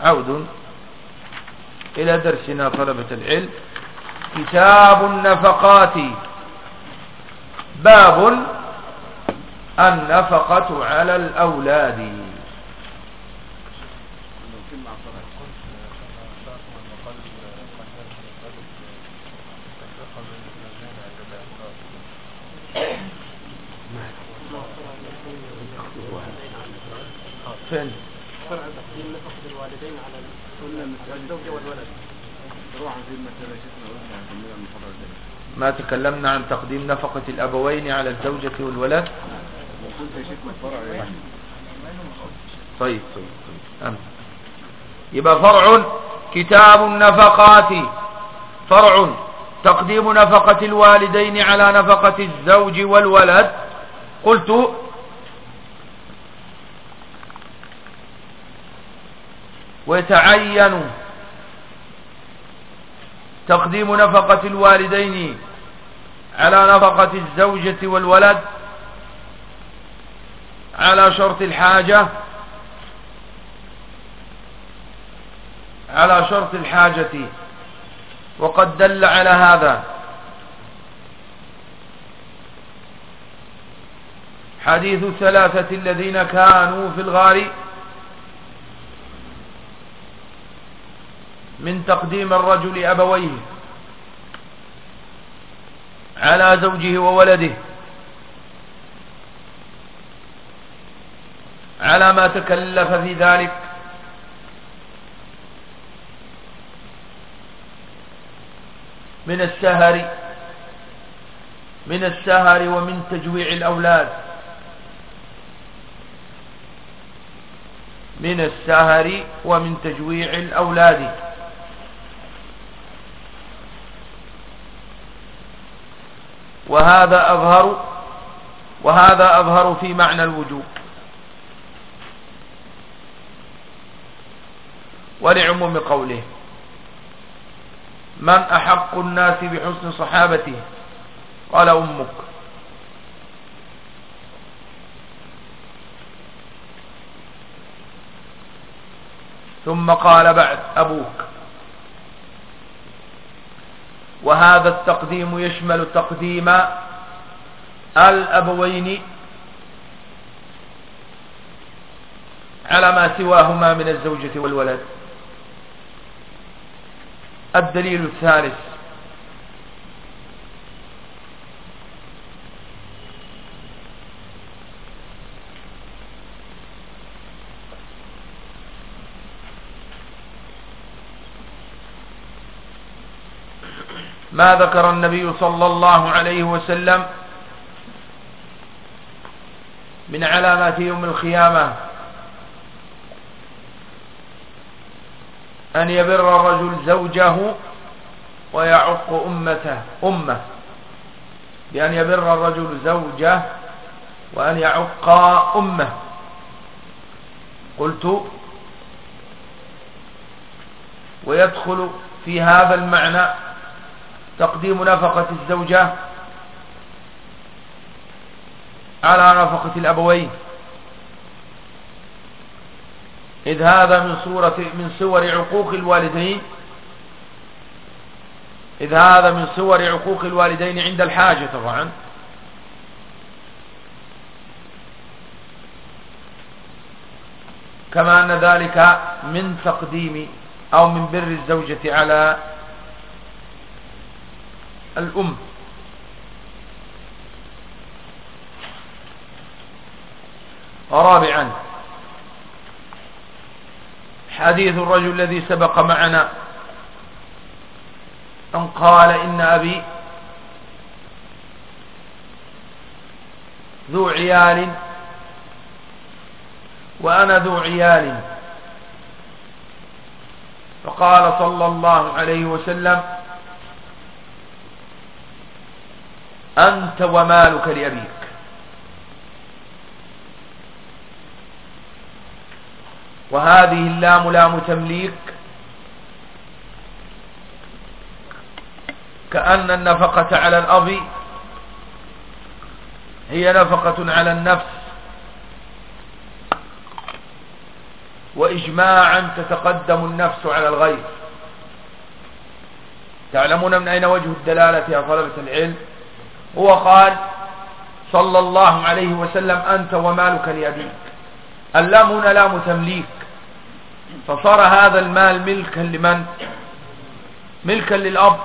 عود إلى درسنا طلبة العلم. كتاب النفقات. باب النفقة على الأولاد. فين فرع تقديم نفقة الوالدين على الزوجة والولد ما تكلمنا عن تقديم نفقة الأبوين على الزوجة والولد؟ طيب طيب طيب. أم. يبقى فرع كتاب النفقات. فرع تقديم نفقة الوالدين على نفقة الزوج والولد. قلت ويتعين تقديم نفقة الوالدين على نفقة الزوجة والولد على شرط الحاجة على شرط الحاجة. وقد دل على هذا حديث الثلاثة الذين كانوا في الغار من تقديم الرجل أبويه على زوجه وولده على ما تكلف في ذلك من السهر من السهر ومن تجويع الأولاد من السهر ومن تجويع الأولاد وهذا أظهر وهذا أظهر في معنى الوجوب. ولعموم قوله من أحق الناس بحسن صحابته؟ قال أمك. ثم قال بعد أبوك. وهذا التقديم يشمل تقديم الأبوين على ما سواهما من الزوجة والولد. الدليل الثالث ما ذكر النبي صلى الله عليه وسلم من علامات يوم القيامة أن يبر الرجل زوجه ويعق أمته أمه. بأن يبر الرجل زوجه وأن يعق أمه. قلت ويدخل في هذا المعنى تقديم نفقة الزوجة على نفقة الأبوين. إذ هذا من صورة من صور عقوق الوالدين. إذ هذا من صور عقوق الوالدين عند الحاجة طبعا. كما أن ذلك من تقديم أو من بر الزوجة على الأم. رابعا. حديث الرجل الذي سبق معنا. أن قال إن أبي ذو عيال وأنا ذو عيال. فقال صلى الله عليه وسلم أنت ومالك لأبيك. وهذه اللام لام تمليك كأن النفقة على الأب هي نفقة على النفس. وإجماعا تتقدم النفس على الغير. تعلمون من أين وجه الدلالة يا طلبة العلم؟ هو قال صلى الله عليه وسلم أنت ومالك لأبيك اللام هنا لام تمليك. فصار هذا المال ملكا لمن؟ ملكا للأب.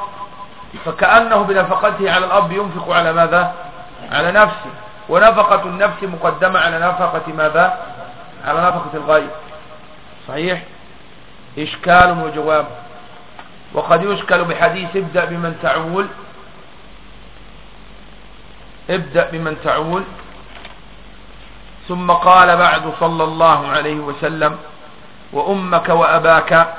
فكأنه بنفقته على الأب ينفق على ماذا؟ على نفسه. ونفقة النفس مقدمة على نفقة ماذا؟ على نفقة الغير. صحيح؟ إشكال وجواب. وقد يشكل بحديث ابدأ بمن تعول ابدأ بمن تعول. ثم قال بعد صلى الله عليه وسلم وأمك وأباك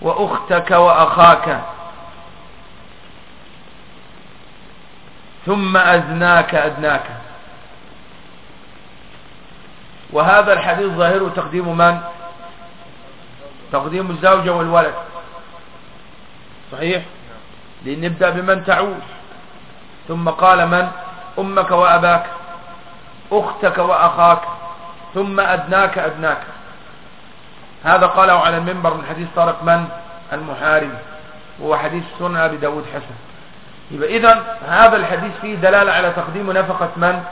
وأختك وأخاك. ثم أزناك أدناك وهذا الحديث ظاهره تقديم من؟ تقديم الزوجة والولد. صحيح؟ لنبدأ بمن تعود. ثم قال من؟ أمك وأباك. أختك وأخاك. ثم أدناك أدناك. هذا قاله على المنبر من حديث طارق من؟ المحارب. وهو حديث سنة أبي داود حسن. يبقى إذا هذا الحديث فيه دلالة على تقديم نفقة من؟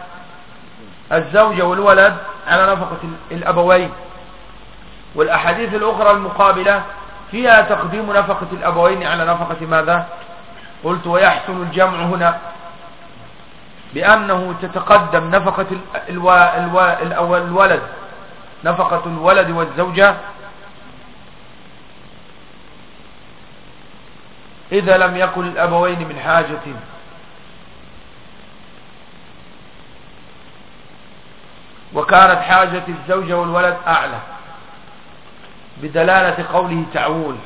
الزوجة والولد على نفقة الأبوين. والأحاديث الأخرى المقابلة فيها تقديم نفقة الأبوين على نفقة ماذا؟ قلت ويحسن الجمع هنا بأنه تتقدم نفقة الولد. نفقة الولد والزوجة. إذا لم يكن الأبوين من حاجة. وكانت حاجة الزوجة والولد أعلى. بدلالة قوله تعول.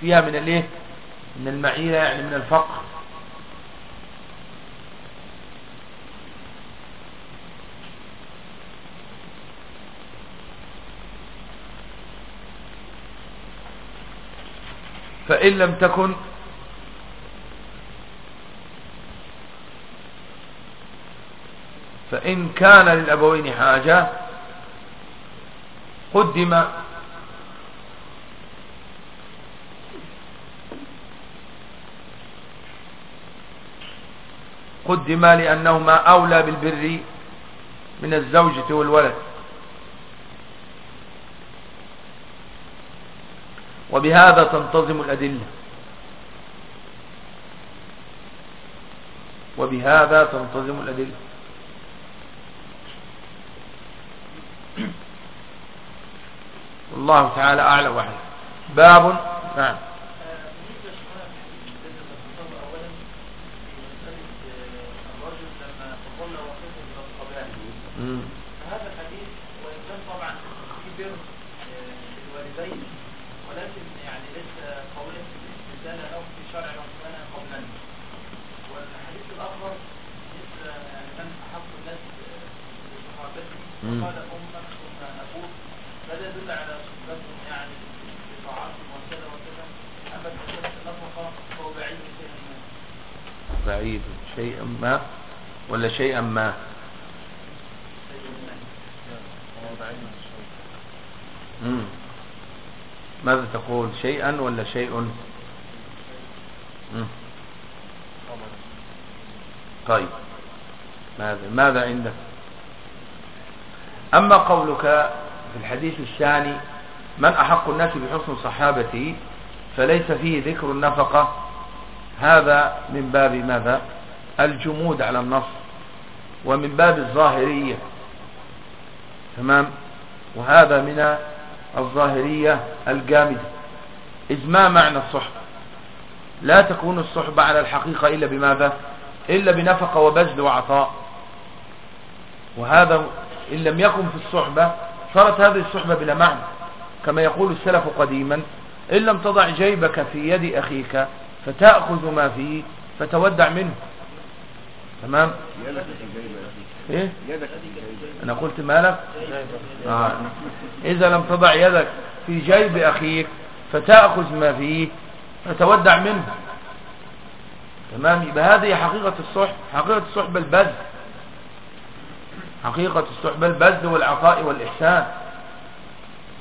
فيها من الإيه؟ من المعيرة يعني من الفقر. فإن لم تكن فإن كان للأبوين حاجة قدم قدم لأنهما أولى بالبر من الزوجة والولد. وبهذا تنتظم الأدلة. وبهذا تنتظم الأدلة. والله تعالى أعلى وحده باب نعم هذا الحديث وإن كان طبعا في بر الوالدين ولكن يعني ليس قولا في الاستدلال أو في شرع ربنا قبلا والحديث الآخر مثل يعني من أحق الناس بصحابته وقال أمك ثم أبوك فهذا يدل على صحبتهم يعني بطاعاتهم وكذا وكذا أما المسألة النفقة فهو بعيد شيئا ما بعيد شيئا ما ولا شيئا ما. مم. ماذا تقول؟ شيئا ولا شيء؟ مم. طيب. ماذا ماذا عندك؟ أما قولك في الحديث الثاني من أحق الناس بحسن صحابتي فليس فيه ذكر النفقة؟ هذا من باب ماذا؟ الجمود على النص. ومن باب الظاهرية. تمام؟ وهذا من الظاهرية الجامدة. إذ ما معنى الصحبة. لا تكون الصحبة على الحقيقة إلا بماذا؟ إلا بنفقة وبذل وعطاء. وهذا إن لم يكن في الصحبة صارت هذه الصحبة بلا معنى. كما يقول السلف قديما إن لم تضع جيبك في يد أخيك فتأخذ ما فيه فتودع منه. تمام؟ إيه؟ أنا قلت مالك؟ آه. إذا لم تضع يدك في جيب أخيك فتأخذ ما فيه فتودع منه. تمام؟ يبقى هذه حقيقة الصحب حقيقة الصحبة البذل. حقيقة الصحبة البذل والعطاء والإحسان.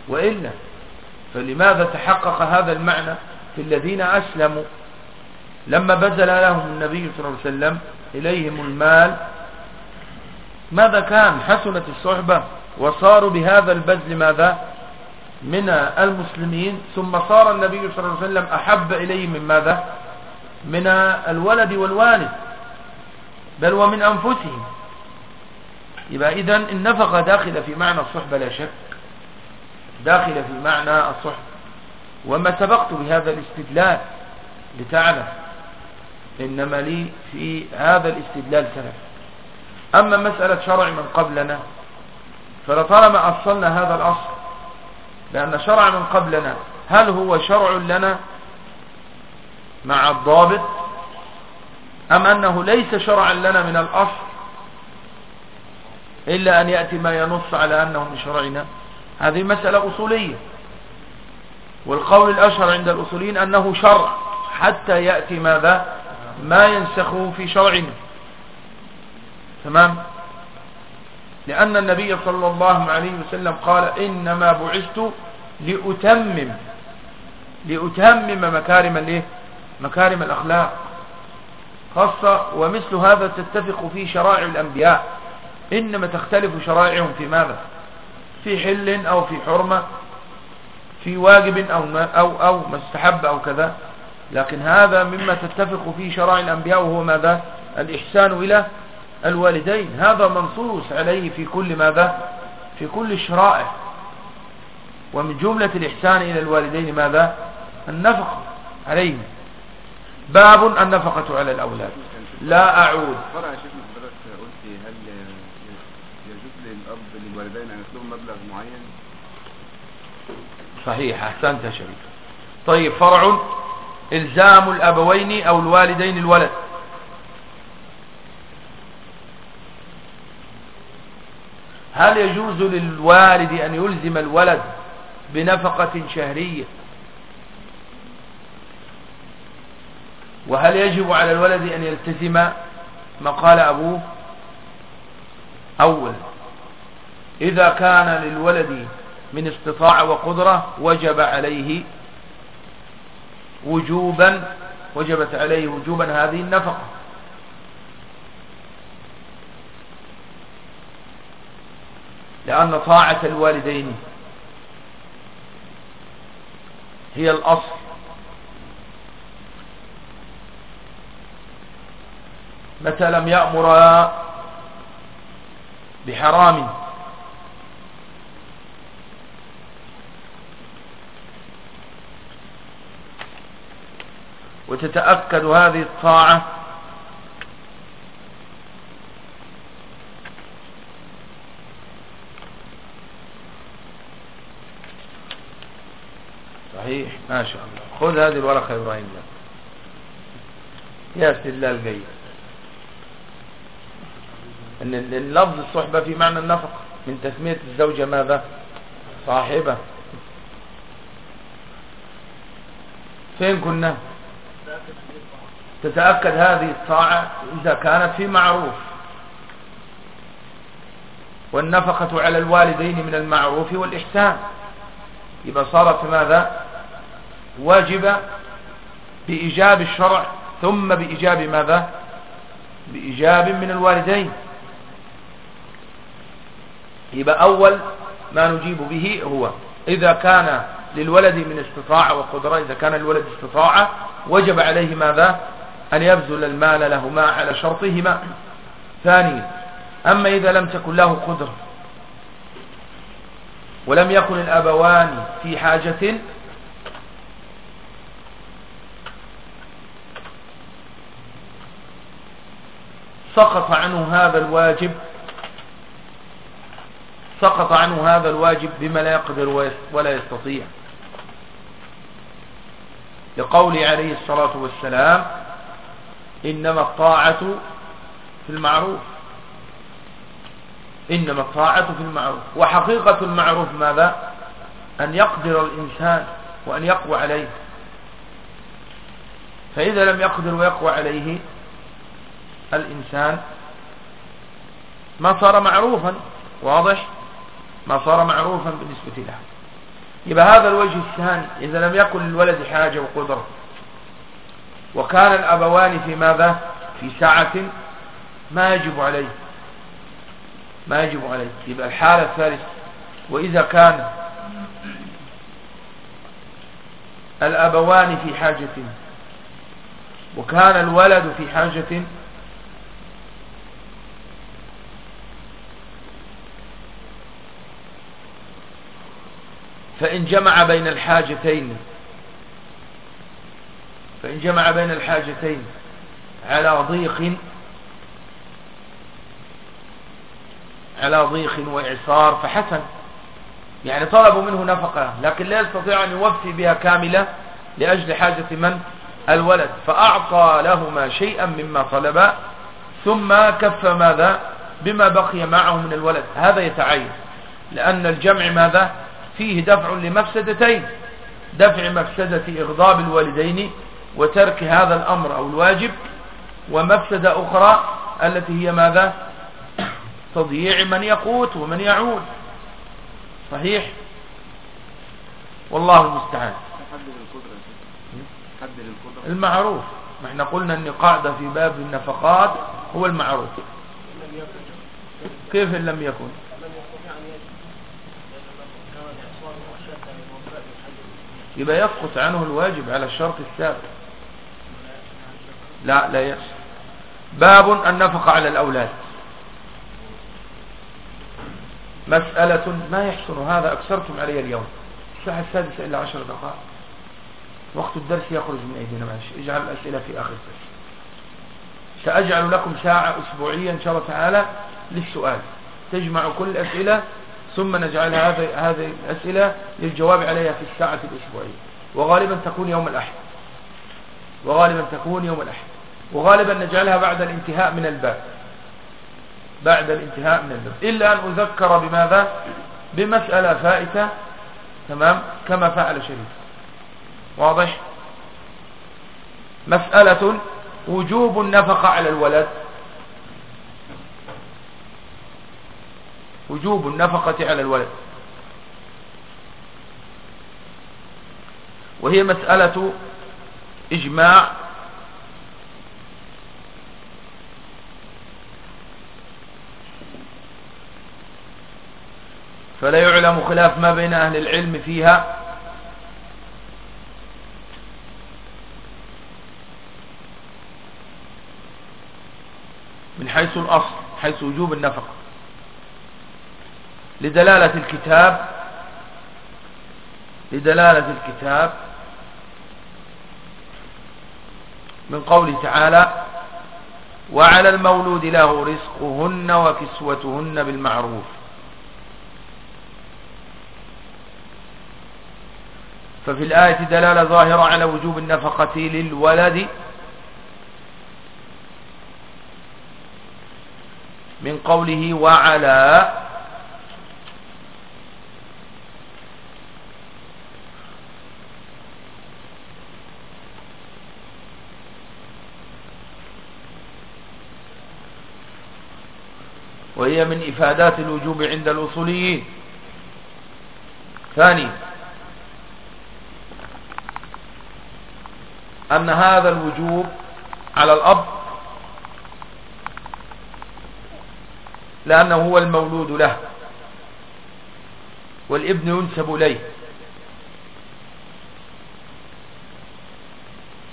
وإلا فلماذا تحقق هذا المعنى في الذين أسلموا؟ لما بذل لهم النبي صلى الله عليه وسلم إليهم المال. ماذا كان؟ حسنت الصحبة وصاروا بهذا البذل ماذا؟ من المسلمين. ثم صار النبي صلى الله عليه وسلم أحب إليه من ماذا؟ من الولد والوالد. بل ومن أنفسهم. يبقى إذا النفقة داخلة في معنى الصحبة لا شك. داخلة في معنى الصحبة. وما سبقت بهذا الاستدلال. لتعلم. إنما لي في هذا الاستدلال سلف. أما مسألة شرع من قبلنا فلطالما أصلنا هذا الأصل لأن شرع من قبلنا هل هو شرع لنا مع الضابط أم أنه ليس شرعا لنا من الأصل إلا أن يأتي ما ينص على أنه من شرعنا؟ هذه مسألة أصولية. والقول الأشهر عند الأصوليين أنه شرع حتى يأتي ماذا؟ ما ينسخه في شرعنا. تمام؟ لأن النبي صلى الله عليه وسلم قال إنما بعثت لأتمم لأتمم مكارم الإيه؟ مكارم الأخلاق. خاصة ومثل هذا تتفق في شرائع الأنبياء. إنما تختلف شرائعهم في ماذا؟ في حل أو في حرمة في واجب أو, أو, أو مستحب أو كذا. لكن هذا مما تتفق فيه شرائع الأنبياء وهو ماذا؟ الإحسان إلى الوالدين. هذا منصوص عليه في كل ماذا؟ في كل الشرائع ومن جملة الإحسان إلى الوالدين ماذا؟ النفقة عليهم. باب النفقة على الأولاد. لا أعود. فرع شيخ حضرتك قلت هل يجوز للأب للوالدين أن يطلبوا مبلغ معين؟ صحيح أحسنت يا شريف. طيب فرع إلزام الأبوين أو الوالدين الولد. هل يجوز للوالد أن يلزم الولد بنفقة شهرية؟ وهل يجب على الولد أن يلتزم ما قال أبوه؟ أولا إذا كان للولد من استطاع وقدرة وجب عليه وجوبا وجبت عليه وجوبا هذه النفقة. لأن طاعة الوالدين هي الأصل. متى لم يأمر بحرام وتتأكد هذه الطاعة صحيح. ما شاء الله. خذ هذه الورقة يا إبراهيم. يا استدلال جيد. إن اللفظ الصحبة في معنى النفق. من تسمية الزوجة ماذا؟ صاحبة. فين كنا؟ تتأكد هذه الطاعة إذا كانت في معروف. والنفقة على الوالدين من المعروف والإحسان. يبقى صارت ماذا؟ واجبة بإيجاب الشرع ثم بإيجاب ماذا؟ بإيجاب من الوالدين. يبقى أول ما نجيب به هو إذا كان للولد من استطاعة وقدرة إذا كان الولد استطاعة وجب عليه ماذا؟ أن يبذل المال لهما على شرطهما. ثانيا أما إذا لم تكن له قدرة ولم يكن الأبوان في حاجة سقط عنه هذا الواجب سقط عنه هذا الواجب بما لا يقدر ولا يستطيع. لقول عليه الصلاة والسلام إنما الطاعة في المعروف. إنما الطاعة في المعروف. وحقيقة المعروف ماذا؟ أن يقدر الإنسان وأن يقوى عليه. فإذا لم يقدر ويقوى عليه الإنسان ما صار معروفا واضح؟ ما صار معروفا بالنسبة لها يبقى هذا الوجه الثاني إذا لم يكن للولد حاجة وقدرة. وكان الأبوان في ماذا؟ في ساعة ما يجب عليه. ما يجب عليه. يبقى الحالة الثالثة. وإذا كان الأبوان في حاجة وكان الولد في حاجة فإن جمع بين الحاجتين فإن جمع بين الحاجتين على ضيق على ضيق وإعصار فحسن. يعني طلبوا منه نفقة لكن لا يستطيع أن يوفي بها كاملة لأجل حاجة من الولد. فأعطى لهما شيئا مما طلبا ثم كف ماذا؟ بما بقي معه من الولد. هذا يتعين لأن الجمع ماذا؟ فيه دفع لمفسدتين. دفع مفسدة إغضاب الوالدين وترك هذا الأمر أو الواجب ومفسدة أخرى التي هي ماذا؟ تضييع من يقوت ومن يعود. صحيح؟ والله المستعان. المعروف. ما إحنا قلنا ان قاعدة في باب النفقات هو المعروف. كيف إن لم يكن؟ يبقى يسقط عنه الواجب على الشرط السابق لا لا يسقط باب النفقة على الأولاد. مسألة ما يحسن هذا أكثرتم علي اليوم. الساعة السادسة إلا عشر دقائق. وقت الدرس يخرج من أيدينا ماشي اجعل الأسئلة في آخر الدرس. سأجعل لكم ساعة أسبوعية إن شاء الله تعالى للسؤال. تجمع كل الأسئلة ثم نجعل هذه الأسئلة للجواب عليها في الساعة الأسبوعية. وغالبا تكون يوم الأحد. وغالبا تكون يوم الأحد. وغالبا نجعلها بعد الانتهاء من الباب. بعد الانتهاء من الباب. إلا أن أذكر بماذا؟ بمسألة فائتة. تمام؟ كما فعل شريف. واضح؟ مسألة وجوب النفقة على الولد. وجوب النفقة على الولد. وهي مسألة إجماع فلا يعلم خلاف ما بين أهل العلم فيها. من حيث الأصل حيث وجوب النفقة. لدلالة الكتاب لدلالة الكتاب من قوله تعالى وعلى المولود له رزقهن وكسوتهن بالمعروف. ففي الآية دلالة ظاهرة على وجوب النفقة للولد من قوله وعلى وهي من إفادات الوجوب عند الأصوليين. ثاني أن هذا الوجوب على الأب لأنه هو المولود له والابن ينسب إليه.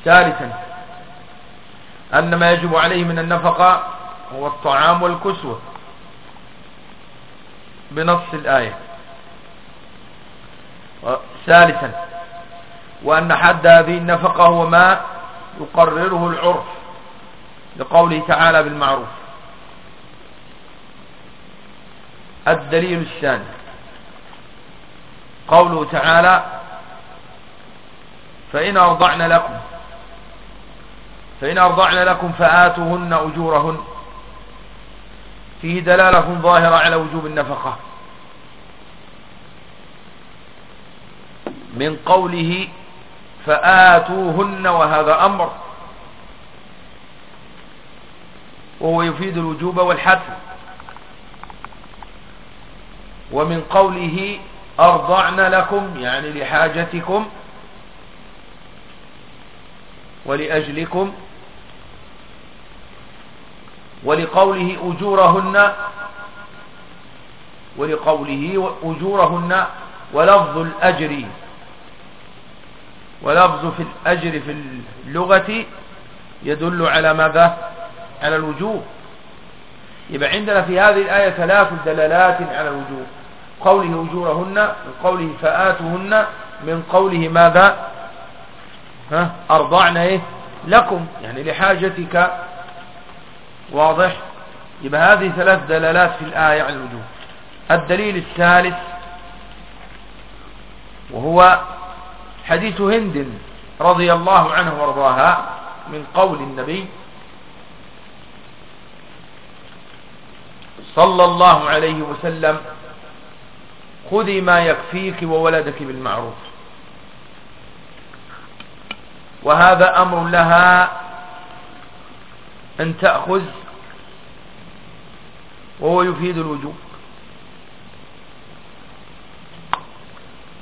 ثالثا أن ما يجب عليه من النفقة هو الطعام والكسوة. بنص الآية. ثالثا وأن حد هذه النفقة هو ما يقرره العرف لقوله تعالى بالمعروف. الدليل الثاني قوله تعالى فإن أرضعن لكم فإن أرضعن لكم فآتوهن أجورهن. فيه دلالة ظاهرة على وجوب النفقة. من قوله فآتوهن وهذا أمر. وهو يفيد الوجوب والحتم. ومن قوله أرضعن لكم يعني لحاجتكم ولأجلكم ولقوله أجورهن ولقوله أجورهن ولفظ الأجر ولفظ في الأجر في اللغة يدل على ماذا؟ على الوجوب. يبقى عندنا في هذه الآية ثلاث دلالات على الوجوب. قوله أجورهن من قوله فآتهن من قوله ماذا؟ ها؟ أرضعن إيه؟ لكم. يعني لحاجتك واضح؟ يبقى هذه ثلاث دلالات في الآية على الوجوب الدليل الثالث وهو حديث هند رضي الله عنه وارضاها من قول النبي صلى الله عليه وسلم خذي ما يكفيك وولدك بالمعروف. وهذا أمر لها أن تأخذ وهو يفيد الوجوب.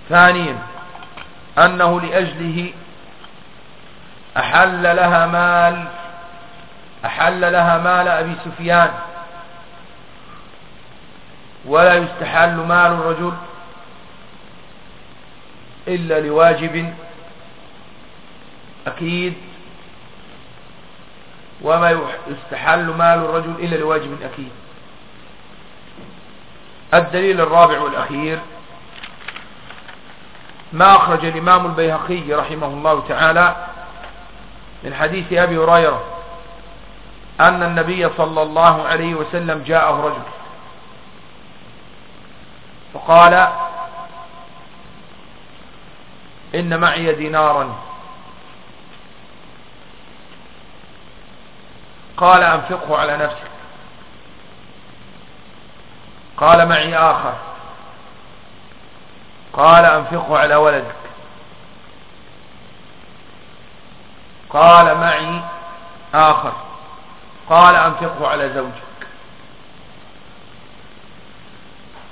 ثانيا أنه لأجله أحل لها مال أحل لها مال أبي سفيان. ولا يستحل مال الرجل إلا لواجب أكيد وما يستحل مال الرجل إلا لواجب أكيد الدليل الرابع والأخير ما أخرج الإمام البيهقي رحمه الله تعالى من حديث أبي هريرة أن النبي صلى الله عليه وسلم جاءه رجل. فقال إن معي دينارا. قال أنفقه على نفسك. قال معي آخر. قال أنفقه على ولدك. قال معي آخر. قال أنفقه على زوجك.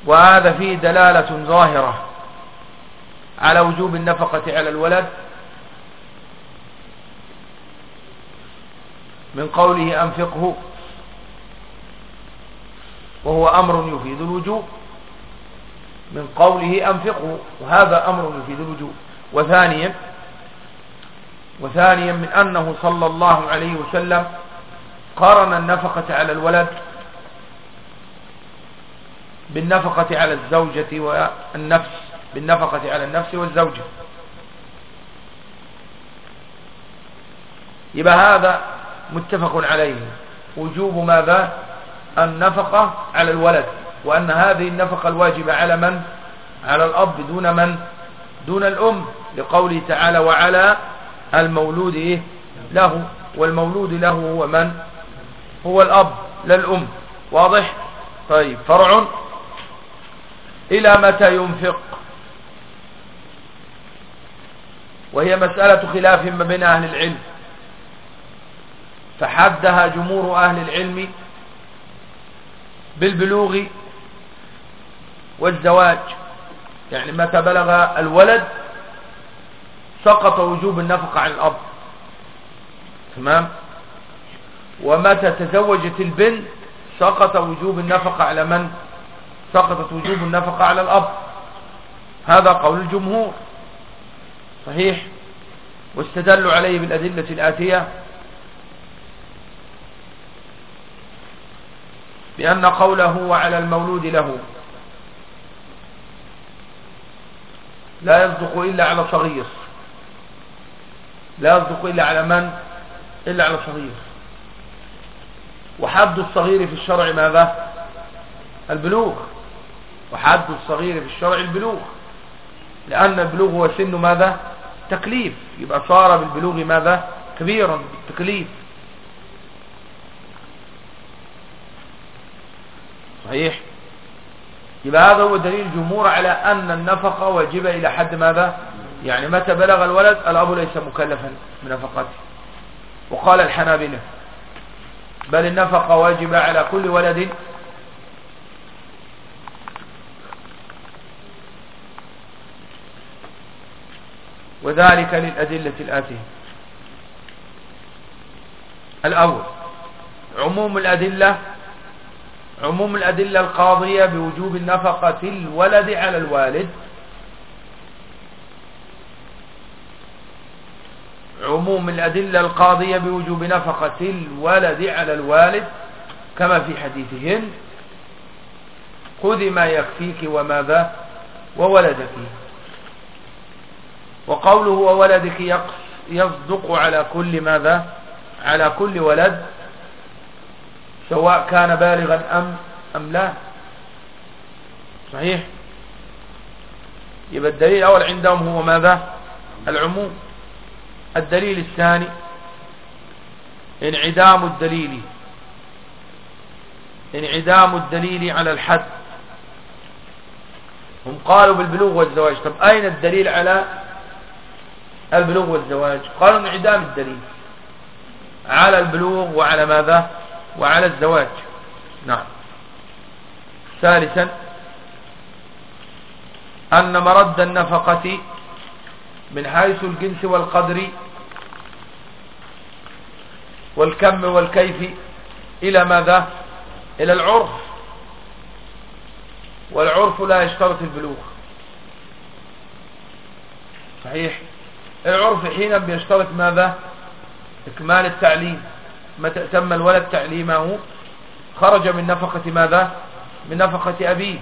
وهذا فيه دلالة ظاهرة على وجوب النفقة على الولد من قوله أنفقه وهو أمر يفيد الوجوب. من قوله أنفقه وهذا أمر يفيد الوجوب. وثانيا وثانيا من أنه صلى الله عليه وسلم قارن النفقة على الولد بالنفقة على الزوجة والنفس بالنفقة على النفس والزوجة. يبقى هذا متفق عليه. وجوب ماذا؟ النفقة على الولد. وأن هذه النفقة الواجبة على من؟ على الأب دون من؟ دون الأم. لقوله تعالى وعلى المولود إيه؟ له. والمولود له هو من؟ هو الأب لا الأم. واضح؟ طيب فرع إلى متى ينفق؟ وهي مسألة خلاف ما بين أهل العلم. فحدها جمهور أهل العلم بالبلوغ والزواج. يعني متى بلغ الولد سقط وجوب النفقة عن الأب. تمام؟ ومتى تزوجت البنت سقط وجوب النفقة على من؟ سقطت وجوب النفقة على الأب. هذا قول الجمهور. صحيح؟ واستدلوا عليه بالأدلة الآتية. بأن قوله وعلى المولود له. لا يصدق إلا على صغير. لا يصدق إلا على من؟ إلا على صغير. وحد الصغير في الشرع ماذا؟ البلوغ. وحد الصغير في الشرع البلوغ. لأن البلوغ هو سن ماذا؟ تكليف. يبقى صار بالبلوغ ماذا؟ كبيرا بالتكليف. صحيح؟ يبقى هذا هو دليل الجمهور على أن النفقة واجبة إلى حد ماذا؟ يعني متى بلغ الولد الأب ليس مكلفا بنفقته. وقال الحنابلة بل النفقة واجبة على كل ولد؟ وذلك للأدلة الآتية. الأول عموم الأدلة عموم الأدلة القاضية بوجوب النفقة الولد على الوالد. عموم الأدلة القاضية بوجوب نفقة الولد على الوالد كما في حديثهن خذ ما يكفيك وماذا؟ وولدك. وقوله وولدك يصدق على كل ماذا؟ على كل ولد. سواء كان بالغا أم, أم لا. صحيح. يبقى الدليل الأول عندهم هو ماذا؟ العموم. الدليل الثاني انعدام الدليل. انعدام الدليل على الحد. هم قالوا بالبلوغ والزواج. طب أين الدليل على البلوغ والزواج؟ قالوا انعدام الدليل على البلوغ وعلى ماذا؟ وعلى الزواج. نعم. ثالثا أن مرد النفقة من حيث الجنس والقدر والكم والكيف إلى ماذا؟ إلى العرف. والعرف لا يشترط البلوغ. صحيح؟ العرف حينا بيشترط ماذا؟ إكمال التعليم. متى تم الولد تعليمه خرج من نفقة ماذا؟ من نفقة أبيه.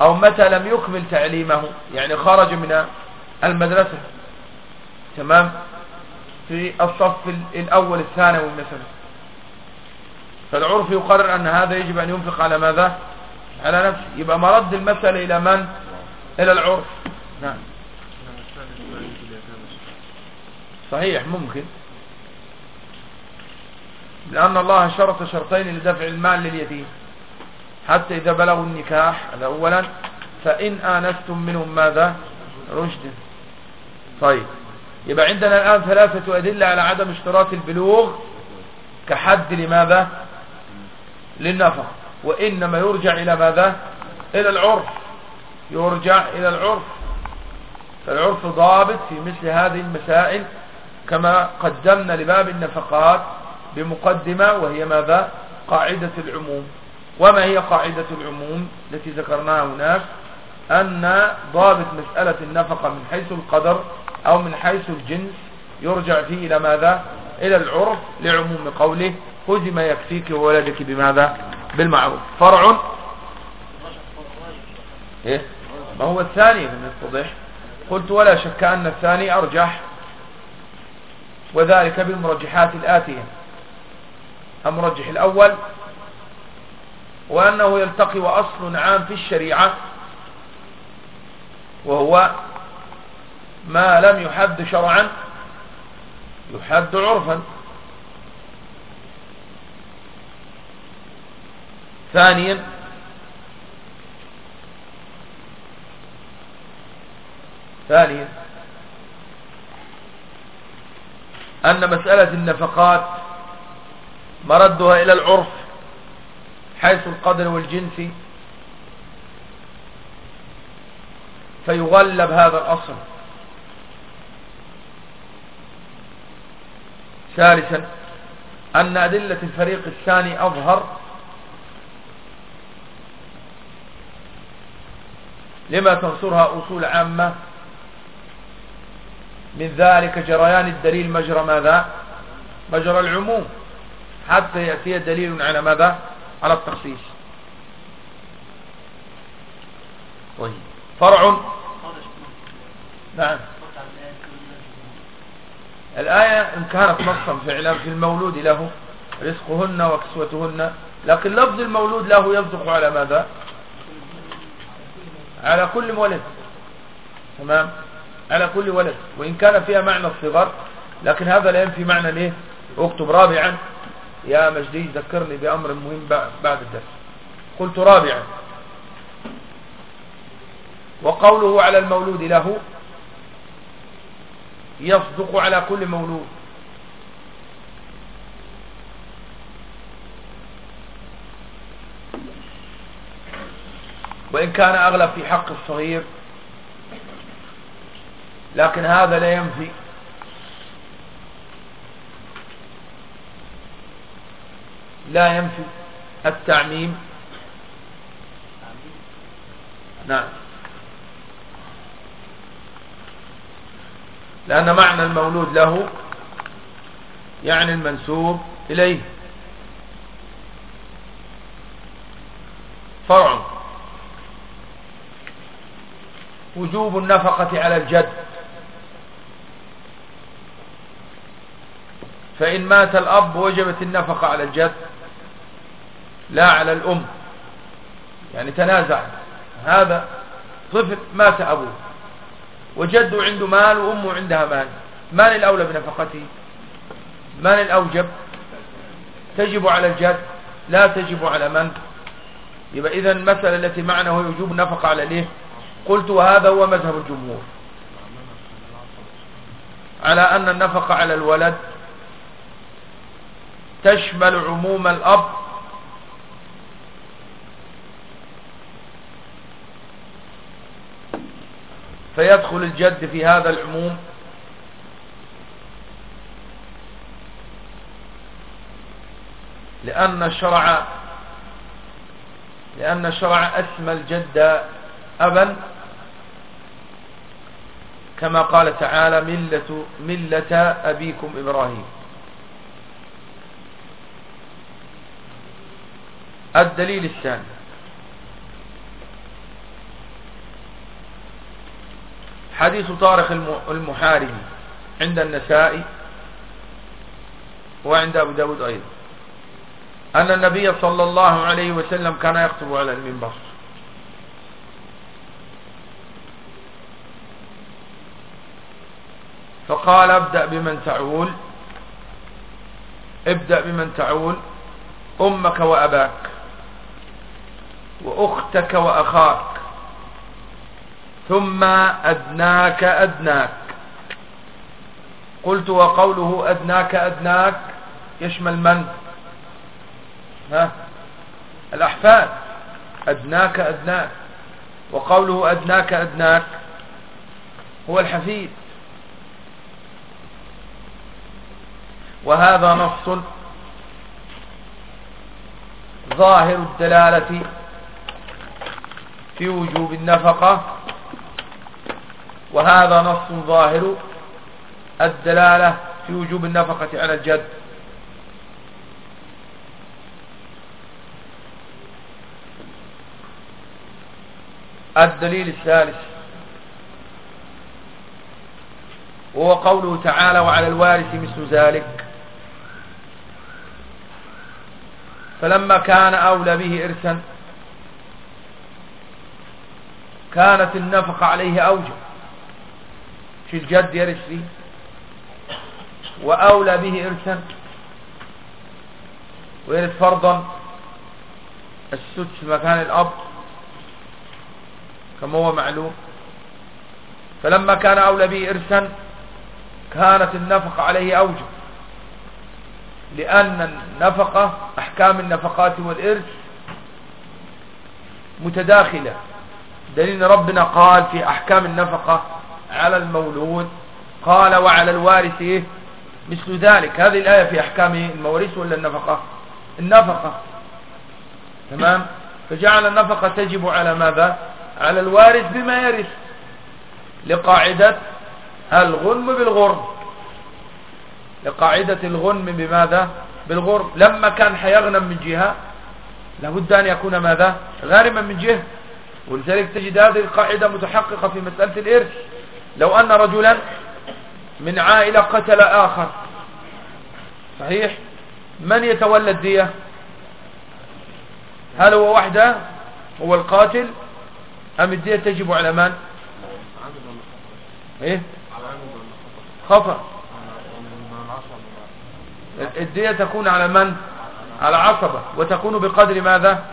أو متى لم يكمل تعليمه يعني خرج من المدرسة. تمام؟ في الصف الأول الثانوي مثلا. فالعرف يقرر أن هذا يجب أن ينفق على ماذا؟ على نفسه. يبقى مرد المسألة إلى من؟ إلى العرف. نعم. صحيح ممكن. لأن الله شرط شرطين لدفع المال لليتيم. حتى إذا بلغوا النكاح أولا. فإن آنستم منهم ماذا؟ رشد طيب. يبقى عندنا الآن ثلاثة أدلة على عدم اشتراط البلوغ كحد لماذا؟ للنفق وإنما يرجع إلى ماذا؟ إلى العرف. يرجع إلى العرف. فالعرف ضابط في مثل هذه المسائل كما قدمنا لباب النفقات بمقدمة وهي ماذا؟ قاعدة العموم. وما هي قاعدة العموم التي ذكرناها هناك؟ أن ضابط مسألة النفقة من حيث القدر أو من حيث الجنس يرجع فيه إلى ماذا؟ إلى العرف لعموم قوله خذ ما يكفيك وولدك بماذا؟ بالمعروف فرع. إيه؟ ما هو الثاني من يتضح قلت ولا شك أن الثاني أرجح وذلك بالمرجحات الآتية المرجح الأول؟ وأنه يلتقي وأصل عام في الشريعة وهو ما لم يحد شرعا يحد عرفا. ثانيا ثانيا أن مسألة النفقات مردها إلى العرف حيث القدر والجنس فيغلب هذا الأصل. ثالثا أن أدلة الفريق الثاني أظهر لما تنصرها أصول عامة. من ذلك جريان الدليل مجرى ماذا؟ مجرى العموم. حتى يأتي دليل على ماذا؟ على التخصيص. طيب. فرع. نعم. الآية إن كانت نصا فعلا في المولود له رزقهن وكسوتهن لكن لفظ المولود له يصدق على ماذا؟ على كل ولد تمام؟ على كل ولد. وإن كان فيها معنى الصغر لكن هذا لا ينفي معنى الايه أكتب رابعا. يا مجدي ذكرني بأمر مهم بعد الدرس. قلت رابعا. وقوله على المولود له يصدق على كل مولود. وإن كان أغلب في حق الصغير لكن هذا لا ينفي لا ينفي التعميم. نعم. لأن معنى المولود له يعني المنسوب إليه. فرع. وجوب النفقة على الجد. فإن مات الأب وجبت النفقة على الجد. لا على الأم. يعني تنازع هذا طفل مات أبوه. وجده عنده مال وأمه عندها مال. من الأولى بنفقته؟ من الأوجب؟ تجب على الجد لا تجب على من؟ يبقى إذا المسألة التي معنا هو وجوب النفقة على ليه؟ قلت وهذا هو مذهب الجمهور. على أن النفقة على الولد تشمل عموم الأب فيدخل الجد في هذا العموم. لأن الشرع لأن الشرع أسمى الجد أبا كما قال تعالى ملة, ملة أبيكم إبراهيم. الدليل الثاني حديث طارق المحاربي عند النسائي وعند أبو داود أيضا. أن النبي صلى الله عليه وسلم كان يخطب على المنبر. فقال ابدأ بمن تعول ابدأ بمن تعول أمك وأباك وأختك وأخاك. ثم أدناك أدناك. قلت وقوله أدناك أدناك يشمل من؟ ها؟ الأحفاد. أدناك أدناك. وقوله أدناك أدناك هو الحفيد. وهذا نص ظاهر الدلالة في وجوب النفقة وهذا نص ظاهر الدلالة في وجوب النفقة على الجد. الدليل الثالث. وهو قوله تعالى وعلى الوارث مثل ذلك. فلما كان أولى به إرثا كانت النفقة عليه أوجب. في الجد يرث فيه. وأولى به إرثا. ويرث فرضا. السدس مكان الأب. كما هو معلوم. فلما كان أولى به إرثا كانت النفقة عليه أوجب. لأن النفقة أحكام النفقات والإرث متداخلة. دليل ربنا قال في أحكام النفقة على المولود قال وعلى الوارث إيه؟ مثل ذلك. هذه الآية في أحكام المواريث ولا النفقة؟ النفقة. تمام؟ فجعل النفقة تجب على ماذا؟ على الوارث بما يرث لقاعدة الغنم بالغرم. لقاعدة الغنم بماذا؟ بالغرم. لما كان حيغنم من جهة لابد أن يكون ماذا؟ غارما من جهة. ولذلك تجد هذه القاعدة متحققة في مسألة الإرث. لو أن رجلا من عائلة قتل آخر. صحيح؟ من يتولى الدية؟ هل هو وحده؟ هو القاتل؟ أم الدية تجب على من؟ إيه؟ خفا الدية تكون على من؟ على عصبة. وتكون بقدر ماذا؟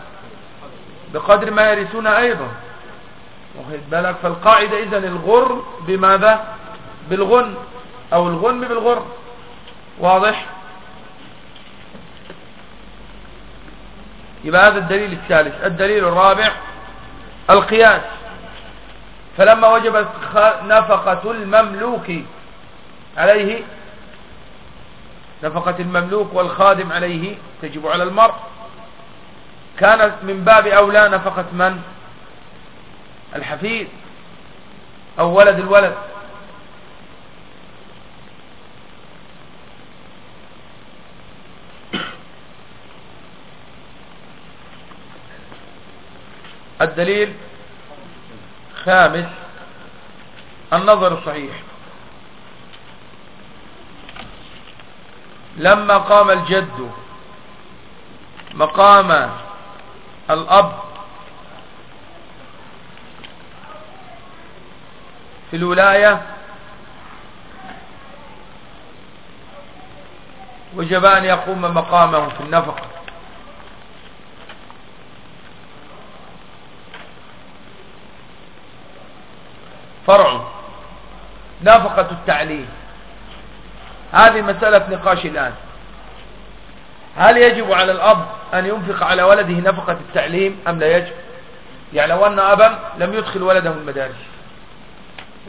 بقدر ما يرثون أيضا. واخد بالك؟ فالقاعدة إذا الغر بماذا؟ بالغن. أو الغن بالغر. واضح؟ يبقى هذا الدليل الثالث. الدليل الرابع القياس. فلما وجبت نفقة المملوك عليه نفقة المملوك والخادم عليه تجب على المرء. كانت من باب أولى نفقة من؟ الحفيد أو ولد الولد. الدليل خامس النظر الصحيح. لما قام الجد مقام الأب في الولاية. وجب أن يقوم مقامه في النفقة فرع. نفقة التعليم. هذه مسألة نقاش الآن. هل يجب على الأب أن ينفق على ولده نفقة التعليم أم لا يجب؟ يعني لو أن أبا لم يدخل ولده المدارس.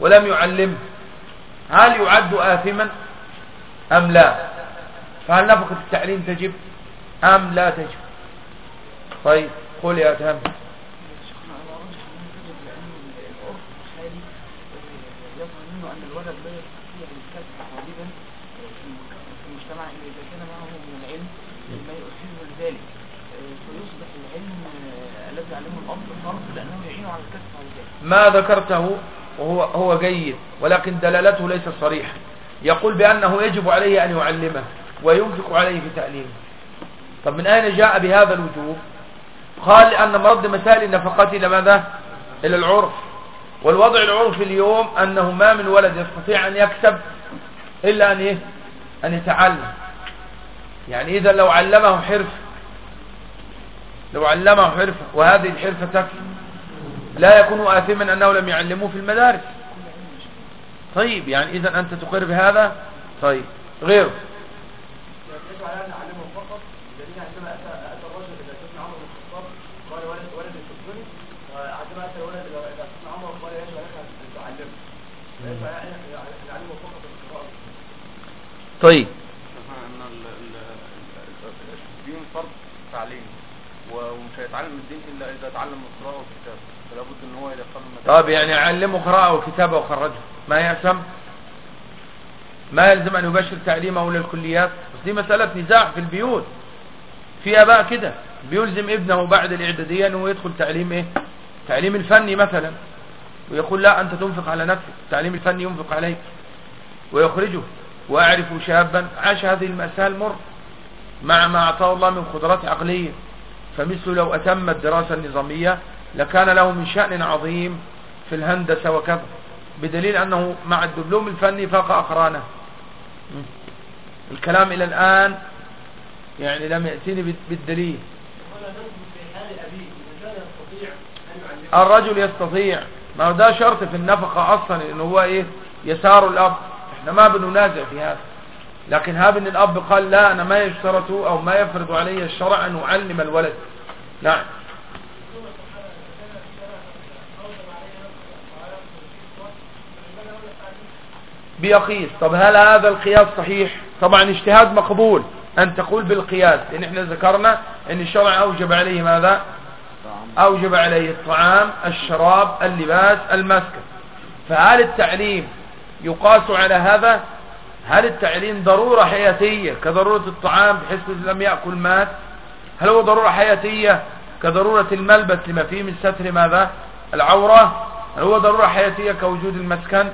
ولم يعلمه. هل يعد آثما أم لا؟ فهل نفقة التعليم تجب أم لا تجب؟ طيب قول يا أتهم ما ذكرته وهو هو جيد ولكن دلالته ليست صريحة. يقول بأنه يجب عليه أن يعلمه وينفق عليه في تعليمه طب من أين جاء بهذا الوجوب؟ قال لأن مرد مسائل النفقات إلى ماذا؟ إلى العرف. والوضع العرفي اليوم أنه ما من ولد يستطيع أن يكسب إلا أن, إيه؟ أن يتعلم. يعني إذا لو علمه حرفة لو علمه حرفة وهذه الحرفة تكفي. لا يكون آثما أنه لم يعلموه في المدارس. طيب يعني إذا أنت تقر بهذا؟ طيب غيره. طيب. الدين فرض تعليم ومش هيتعلم الدين إلا إذا تعلم القراءه طيب يعني علمه قراءه وكتابه وخرجه ما يأسم ما يلزم أن يبشر تعليمه للكليات؟ بس دي مسألة نزاع في البيوت. في آباء كده. بيلزم ابنه بعد الإعدادية إنه يدخل تعليم إيه؟ تعليم الفني مثلا. ويقول لا أنت تنفق على نفسك. التعليم الفني ينفق عليك. ويخرجه. واعرف شابا. عاش هذه المأساة المر مع ما أعطاه الله من قدرات عقلية. فمثل لو اتم الدراسة النظامية لكان له من شأن عظيم في الهندسة وكذا. بدليل أنه مع الدبلوم الفني فاق أقرانه. الكلام إلى الآن يعني لم يأتيني بالدليل. الرجل يستطيع ما هو ده شرط في النفقة أصلا إنه هو إيه؟ يسار الأب. إحنا ما بننازع في هذا. لكن هذا إن الأب قال لا أنا ما يشترط أو ما يفرض علي الشرع أن أعلم الولد. نعم. بيقيس. طب هل هذا القياس صحيح؟ طبعا اجتهاد مقبول. أن تقول بالقياس. لأن إحنا ذكرنا أن الشرع أوجب عليه ماذا؟ أوجب عليه الطعام الشراب اللباس المسكن. فهل التعليم يقاس على هذا؟ هل التعليم ضرورة حياتية كضرورة الطعام بحيث لم يأكل مات؟ هل هو ضرورة حياتية كضرورة الملبس لما فيه من ستر ماذا؟ العورة؟ هل هو ضرورة حياتية كوجود المسكن؟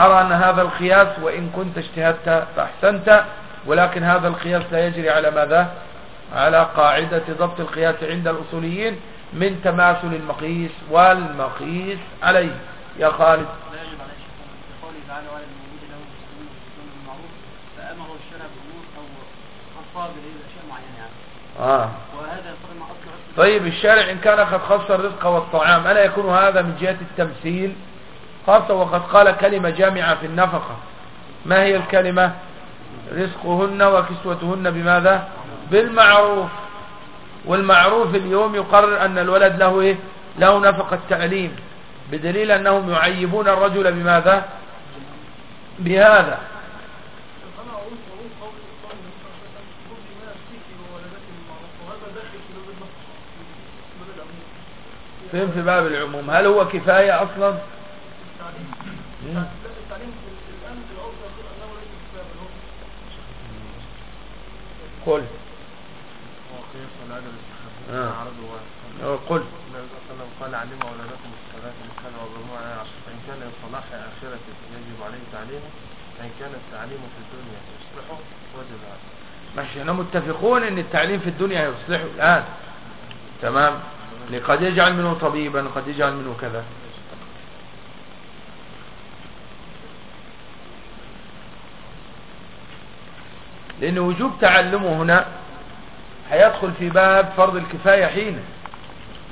أرى أن هذا القياس وإن كنت اجتهدت فأحسنت ولكن هذا القياس لا يجري على ماذا؟ على قاعدة ضبط القياس عند الأصوليين من تماثل المقيس والمقيس عليه. يا خالد. لا يجب قوله تعالى وعلى الموجود له المعروف فأمره الشرع أو معينة يعني. آه. وهذا طيب الشارع إن كان قد خص الرزق والطعام ألا يكون هذا من جهة التمثيل؟ خاصة وقد قال كلمة جامعة في النفقة. ما هي الكلمة؟ رزقهن وكسوتهن بماذا؟ بالمعروف. والمعروف اليوم يقرر أن الولد له إيه؟ له نفقة تعليم بدليل أنهم يعيبون الرجل بماذا؟ بهذا. فين في باب العموم؟ هل هو كفاية أصلا؟ قل. آه. عرضه واحد قل. قال علم أولادكم الصلاة إن كان عشر فإن كان لصلاح آخرته يجب عليه تعليمه فإن كان التعليم في الدنيا يصلحه وجب عليه ماشي إحنا متفقون إن التعليم في الدنيا يصلحه الآن. تمام؟ قد يجعل منه طبيبا قد يجعل منه كذا. لأن وجوب تعلمه هنا هيدخل في باب فرض الكفاية حين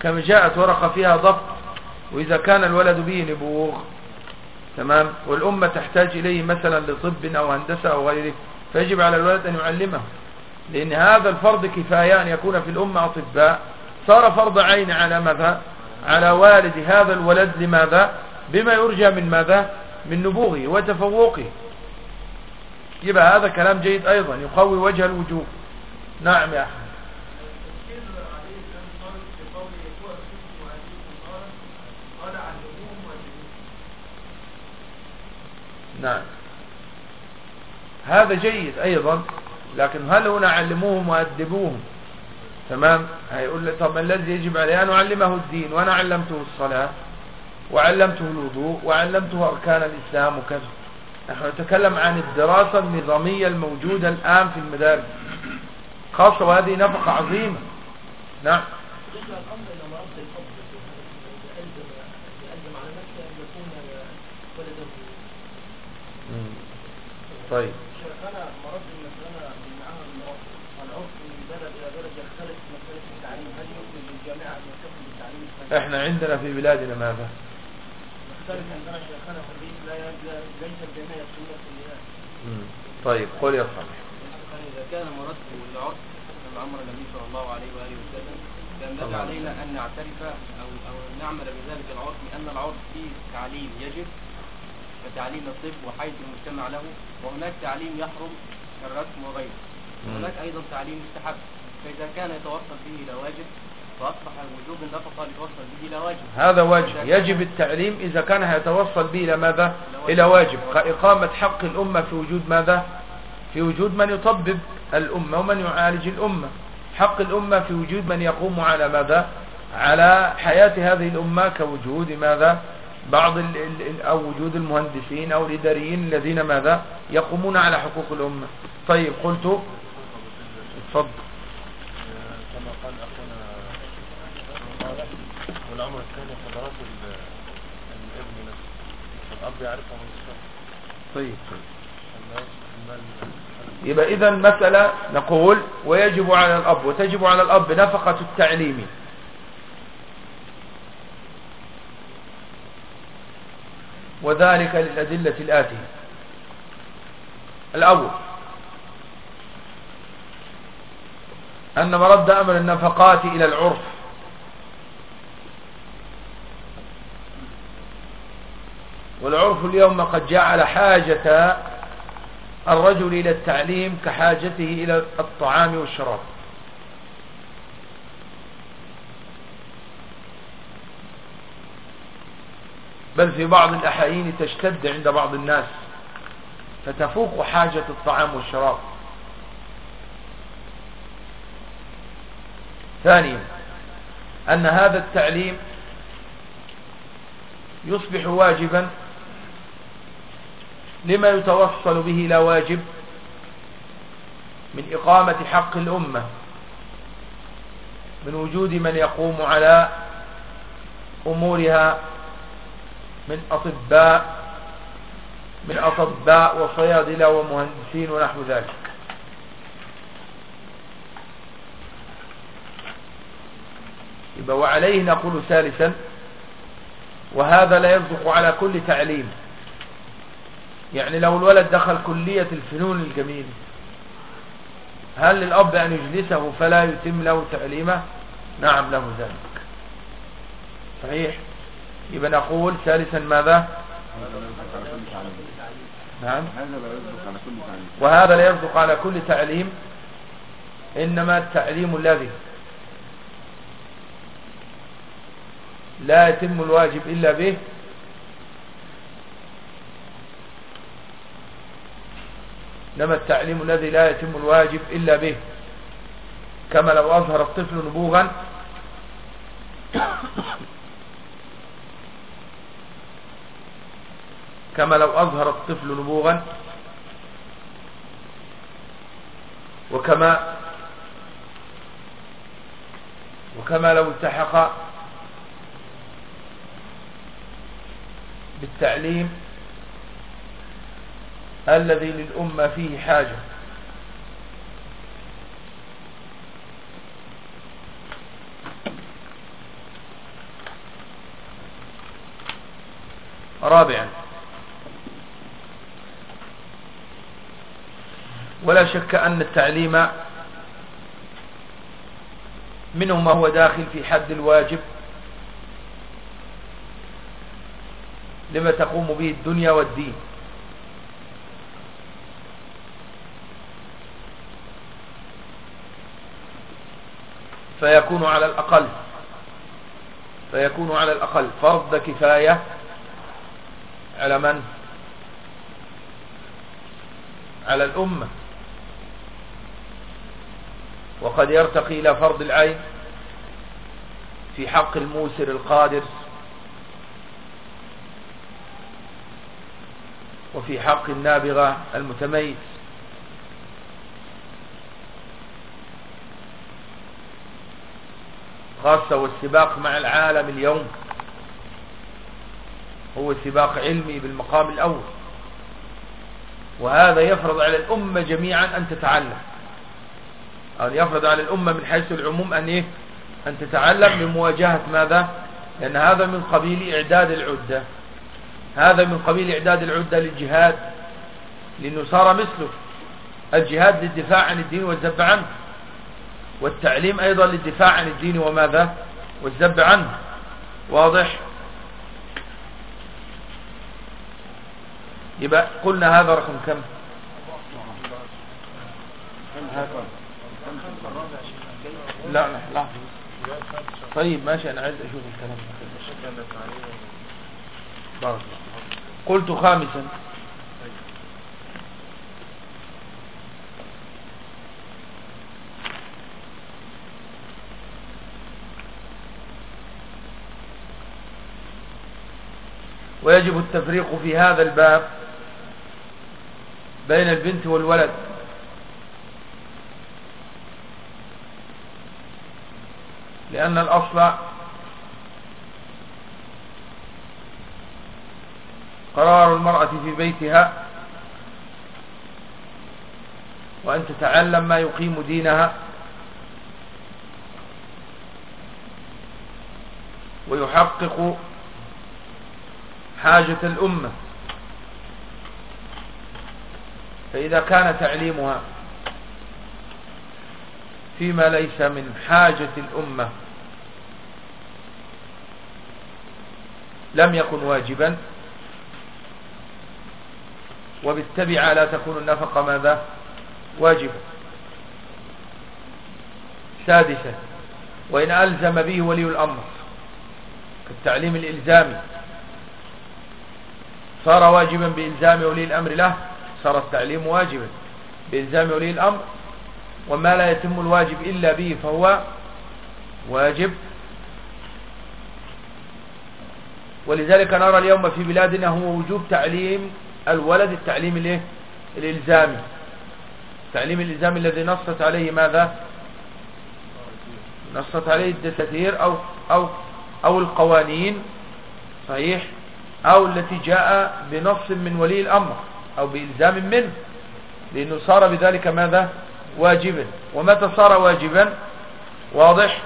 كما جاءت ورقة فيها ضبط وإذا كان الولد به نبوغ تمام؟ والأمة تحتاج إليه مثلا لطب أو هندسة أو غيره فيجب على الولد أن يعلمه. لأن هذا الفرض كفاية أن يكون في الأمة أطباء. صار فرض عين على ماذا؟ على والد هذا الولد لماذا؟ بما يرجى من ماذا؟ من نبوغه وتفوقه. يبقى هذا كلام جيد أيضا يقوي وجه الوجوب نعم يا وادبوهم نعم. هذا جيد أيضا لكن هل هنا علموهم وأدبوهم؟ تمام؟ هيقول لي طب الذي يجب عليه أن أعلمه الدين وأنا علمته الصلاة وعلمته الوضوء وعلمته أركان الإسلام وكذا. نحن نتكلم عن الدراسة النظامية الموجودة الآن في المدارس خاصة وهذه نفقة عظيمة نعم. طيب؟ إحنا عندنا في بلادنا ماذا طيب قل يا صالح إذا كان مرد العرف كما أمر النبي صلى الله عليه وآله وسلم فينبغي. علينا أن نعترف أو أو نعمل بذلك العرف لأن العرف فيه تعليم يجب كتعليم الطب وحيث المجتمع له وهناك تعليم يحرم كالرسم وغيره. وهناك أيضا تعليم مستحب فإذا كان يتوصل به إلى واجب فأصبح وجوب النفقة يتوصل به إلى واجب. هذا واجب. يجب التعليم إذا كان هيتوصل به إلى ماذا؟ إلى واجب. كإقامة حق الأمة في وجود ماذا؟ في وجود من يطبب الأمة ومن يعالج الأمة. حق الأمة في وجود من يقوم على ماذا؟ على حياة هذه الأمة كوجود ماذا؟ بعض ال ال- أو وجود المهندسين أو الإداريين الذين ماذا؟ يقومون على حقوق الأمة. طيب قلت؟ اتفضل كما قال أخونا صالح والأمر الثاني حضرات ال- الابن من الشخص طيب طيب. يبقى إذا مسألة نقول ويجب على الأب وتجب على الأب نفقة التعليم. وذلك للأدلة الآتية. الأول أن مرد أمر النفقات إلى العرف. والعرف اليوم قد جعل حاجة الرجل إلى التعليم كحاجته إلى الطعام والشراب. بل في بعض الأحايين تشتد عند بعض الناس فتفوق حاجة الطعام والشراب. ثانيا أن هذا التعليم يصبح واجبا لما يتوصل به إلى واجب من إقامة حق الأمة من وجود من يقوم على أمورها من أطباء من أطباء وصيادلة ومهندسين ونحو ذلك. وعليه نقول ثالثا وهذا لا يصدق على كل تعليم. يعني لو الولد دخل كلية الفنون الجميلة هل للأب أن يجلسه فلا يتم له تعليمه نعم له ذلك. صحيح؟ يبقى نقول ثالثا ماذا؟ نعم. وهذا لا يصدق على كل تعليم إنما التعليم الذي لا يتم الواجب إلا به إنما التعليم الذي لا يتم الواجب إلا به. كما لو أظهر الطفل نبوغا كما لو أظهر الطفل نبوغا وكما وكما لو التحق بالتعليم الذي للأمة فيه حاجة. رابعا. ولا شك أن التعليم منه ما هو داخل في حد الواجب لما تقوم به الدنيا والدين. فيكون على الأقل. فيكون على الأقل. فرض كفاية على من؟ على الأمة. وقد يرتقي إلى فرض العين في حق الموسر القادر وفي حق النابغة المتميز. خاصة والسباق مع العالم اليوم هو سباق علمي بالمقام الأول. وهذا يفرض على الأمة جميعا أن تتعلم. أو يفرض على الأمة من حيث العموم أن, إيه؟ أن تتعلم بمواجهة ماذا؟ لأن هذا من قبيل إعداد العدة. هذا من قبيل إعداد العدة للجهاد. لأنه صار مثله. الجهاد للدفاع عن الدين والذب عنه. والتعليم أيضا للدفاع عن الدين وماذا؟ والذب عنه. واضح؟ يبقى قلنا هذا رقم كم؟ لا لا طيب ماشي أنا عايز أشوف الكلام. ده قلت خامسا. ويجب التفريق في هذا الباب بين البنت والولد. لأن الأصل قرار المرأة في بيتها وأن تتعلم ما يقيم دينها ويحقق حاجة الأمة. فإذا كان تعليمها فيما ليس من حاجة الأمة لم يكن واجبا وبالتبع لا تكون النفقة ماذا؟ واجبا سادسا وإن ألزم به ولي الأمر كالتعليم الإلزامي صار واجبا بإلزام ولي الأمر له صار التعليم واجبا بإلزام ولي الأمر وما لا يتم الواجب إلا به فهو واجب. ولذلك نرى اليوم في بلادنا هو وجوب تعليم الولد التعليم الايه الإلزامي. التعليم الإلزامي الذي نصت عليه ماذا؟ نصت عليه الدساتير أو أو أو القوانين صحيح؟ أو التي جاء بنص من ولي الأمر أو بإلزام منه لأنه صار بذلك ماذا؟ واجبا. ومتى صار واجبا؟ واضح.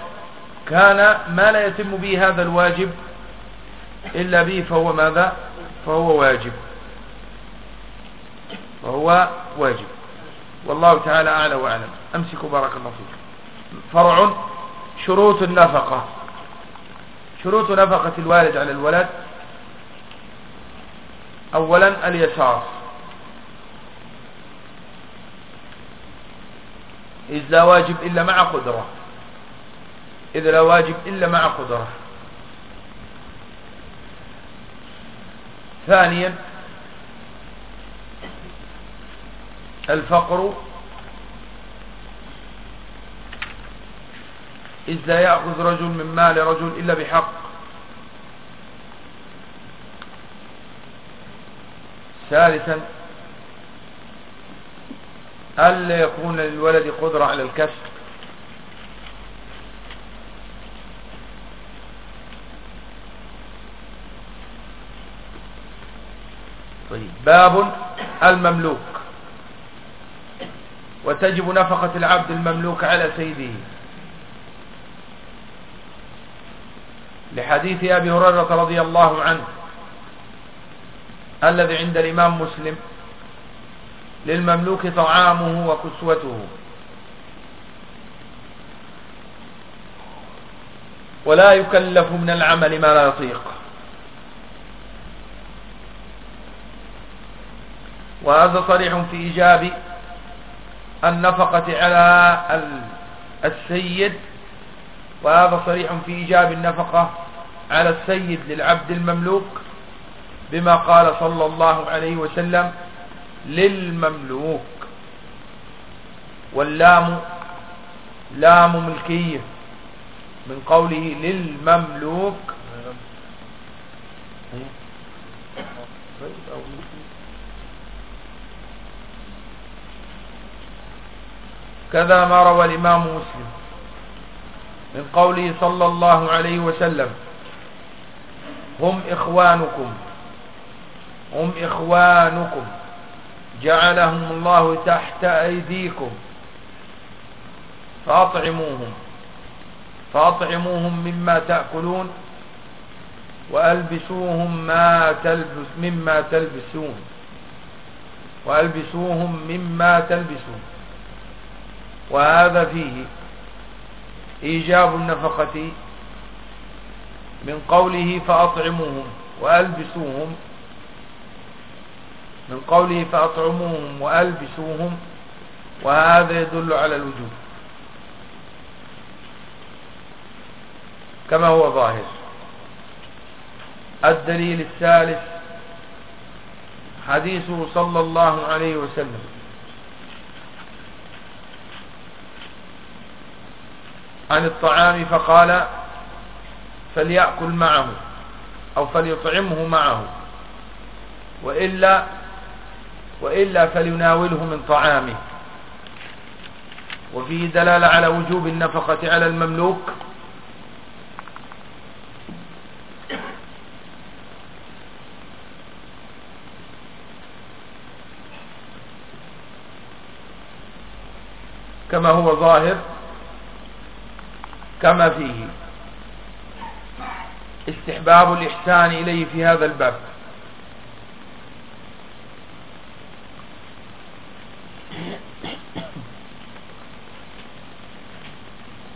كان ما لا يتم به هذا الواجب إلا به فهو ماذا؟ فهو واجب. فهو واجب. والله تعالى أعلى وأعلم. أمسكوا بارك الله فيك فرع شروط النفقة. شروط نفقة الوالد على الولد أولا اليسار. إذ لا واجب إلا مع قدرة. إذ لا واجب إلا مع قدرة. ثانيا الفقر إذ لا يأخذ رجل من مال رجل إلا بحق. ثالثا ألا يكون للولد قدرة على الكسب؟ طيب. باب المملوك. وتجب نفقة العبد المملوك على سيده. لحديث أبي هريرة رضي الله عنه. الذي عند الإمام مسلم للمملوك طعامه وكسوته. ولا يكلف من العمل ما لا يطيق وهذا صريح في إيجاب النفقة على السيد. وهذا صريح في إيجاب النفقة على السيد للعبد المملوك. بما قال صلى الله عليه وسلم للمملوك. واللام لام ملكية من قوله للمملوك. كذا ما روى الإمام مسلم من قوله صلى الله عليه وسلم هم إخوانكم. هم إخوانكم. جعلهم الله تحت أيديكم. فأطعموهم. فأطعموهم مما تأكلون وألبسوهم ما تلبس مما تلبسون. وألبسوهم مما تلبسون. وهذا فيه إيجاب النفقة من قوله فأطعموهم وألبسوهم من قوله فأطعموهم وألبسوهم وهذا يدل على الوجوب. كما هو ظاهر. الدليل الثالث حديثه صلى الله عليه وسلم. عن الطعام فقال فليأكل معه أو فليطعمه معه وإلا وإلا فليناوله من طعامه. وفيه دلالة على وجوب النفقة على المملوك. كما هو ظاهر كما فيه. استحباب الإحسان إليه في هذا الباب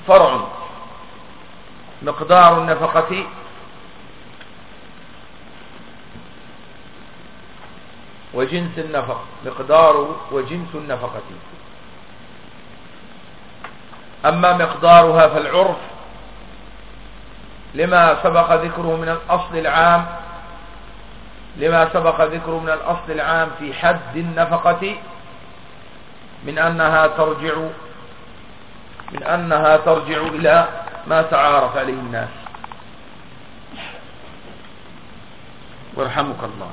فرع مقدار النفقة وجنس النفق مقدار وجنس النفقة. أما مقدارها فالعرف لما سبق ذكره من الأصل العام لما سبق ذكره من الأصل العام في حد النفقة من أنها ترجع من أنها ترجع إلى ما تعارف عليه الناس. وارحمك الله.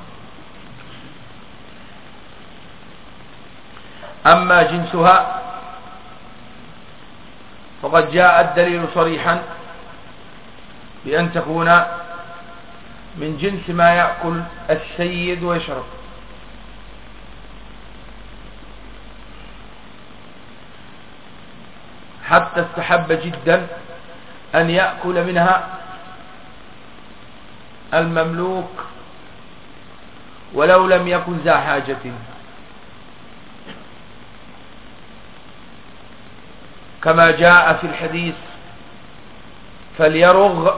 أما جنسها فقد جاء الدليل صريحا بأن تكون من جنس ما يأكل السيد ويشرب. حتى استحب جدا أن يأكل منها المملوك ولو لم يكن ذا حاجة. كما جاء في الحديث فليرغ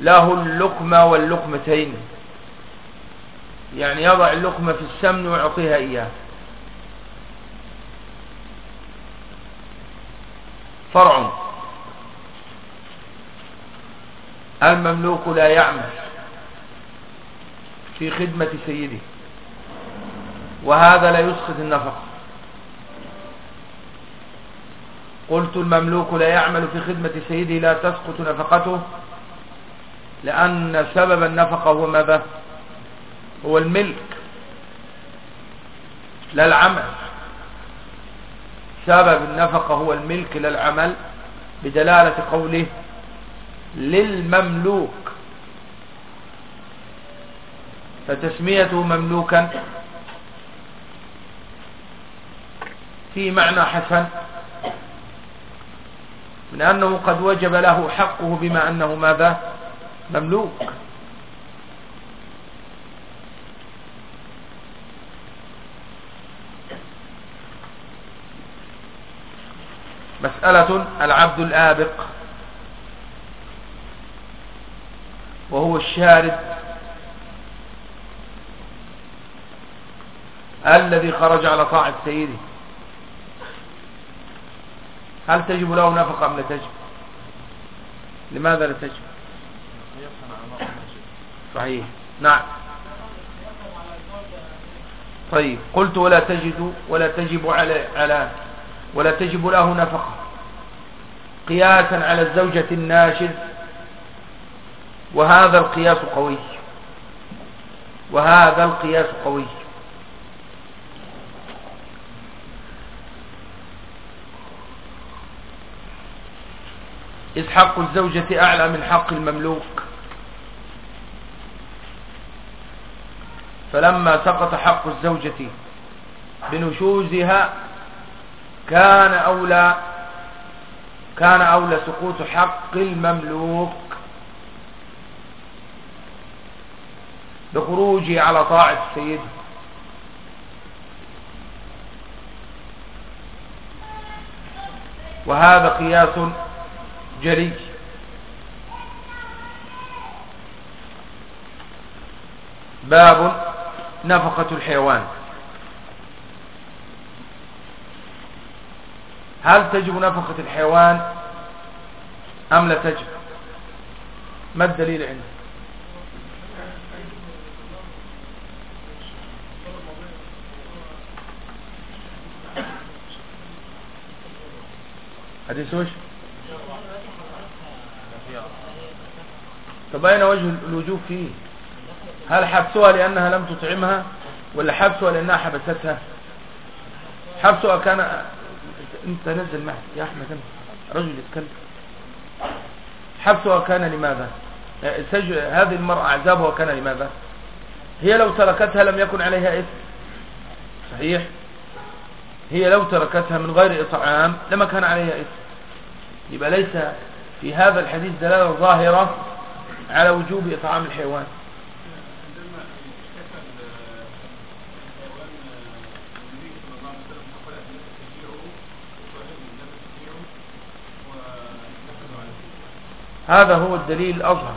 له اللقمة واللقمتين. يعني يضع اللقمة في السمن ويعطيها إياه. فرع. المملوك لا يعمل في خدمة سيده. وهذا لا يسقط النفقة قلت المملوك لا يعمل في خدمة سيده لا تسقط نفقته لأن سبب النفقة هو ماذا؟ هو الملك لا العمل. سبب النفقة هو الملك لا العمل بدلالة قوله للمملوك. فتسميته مملوكا في معنى حسن من أنه قد وجب له حقه بما أنه ماذا؟ مملوك. مسألة العبد الآبق. وهو الشارد الذي خرج على طاعة سيده. هل تجب له نفقة أم لا تجب؟ لماذا لا تجب؟ صحيح. نعم. طيب. قلت ولا تجد ولا تجب على على ولا تجب له نفقة. قياسا على الزوجة الناشز وهذا القياس قوي. وهذا القياس قوي. إذ حق الزوجة أعلى من حق المملوك. فلما سقط حق الزوجة بنشوزها كان أولى كان أولى سقوط حق المملوك بخروجه على طاعة السيد. وهذا قياس جلي. باب نفقة الحيوان. هل تجب نفقة الحيوان أم لا تجب؟ ما الدليل عندك؟ حديث وش؟ طب أين وجه الوجوب فيه؟ هل حبسها لأنها لم تطعمها ولا حبسها لأنها حبستها؟ حبسها كان انت نزل معي. يا أحمد انت رجل يتكلم. حبسها كان لماذا. هذه المرأة عذابها كان لماذا؟ هي لو تركتها لم يكن عليها إثم. صحيح؟ هي لو تركتها من غير إطعام لما كان عليها إثم. يبقى ليس في هذا الحديث دلالة ظاهرة على وجوب إطعام الحيوان. هذا هو الدليل الأظهر.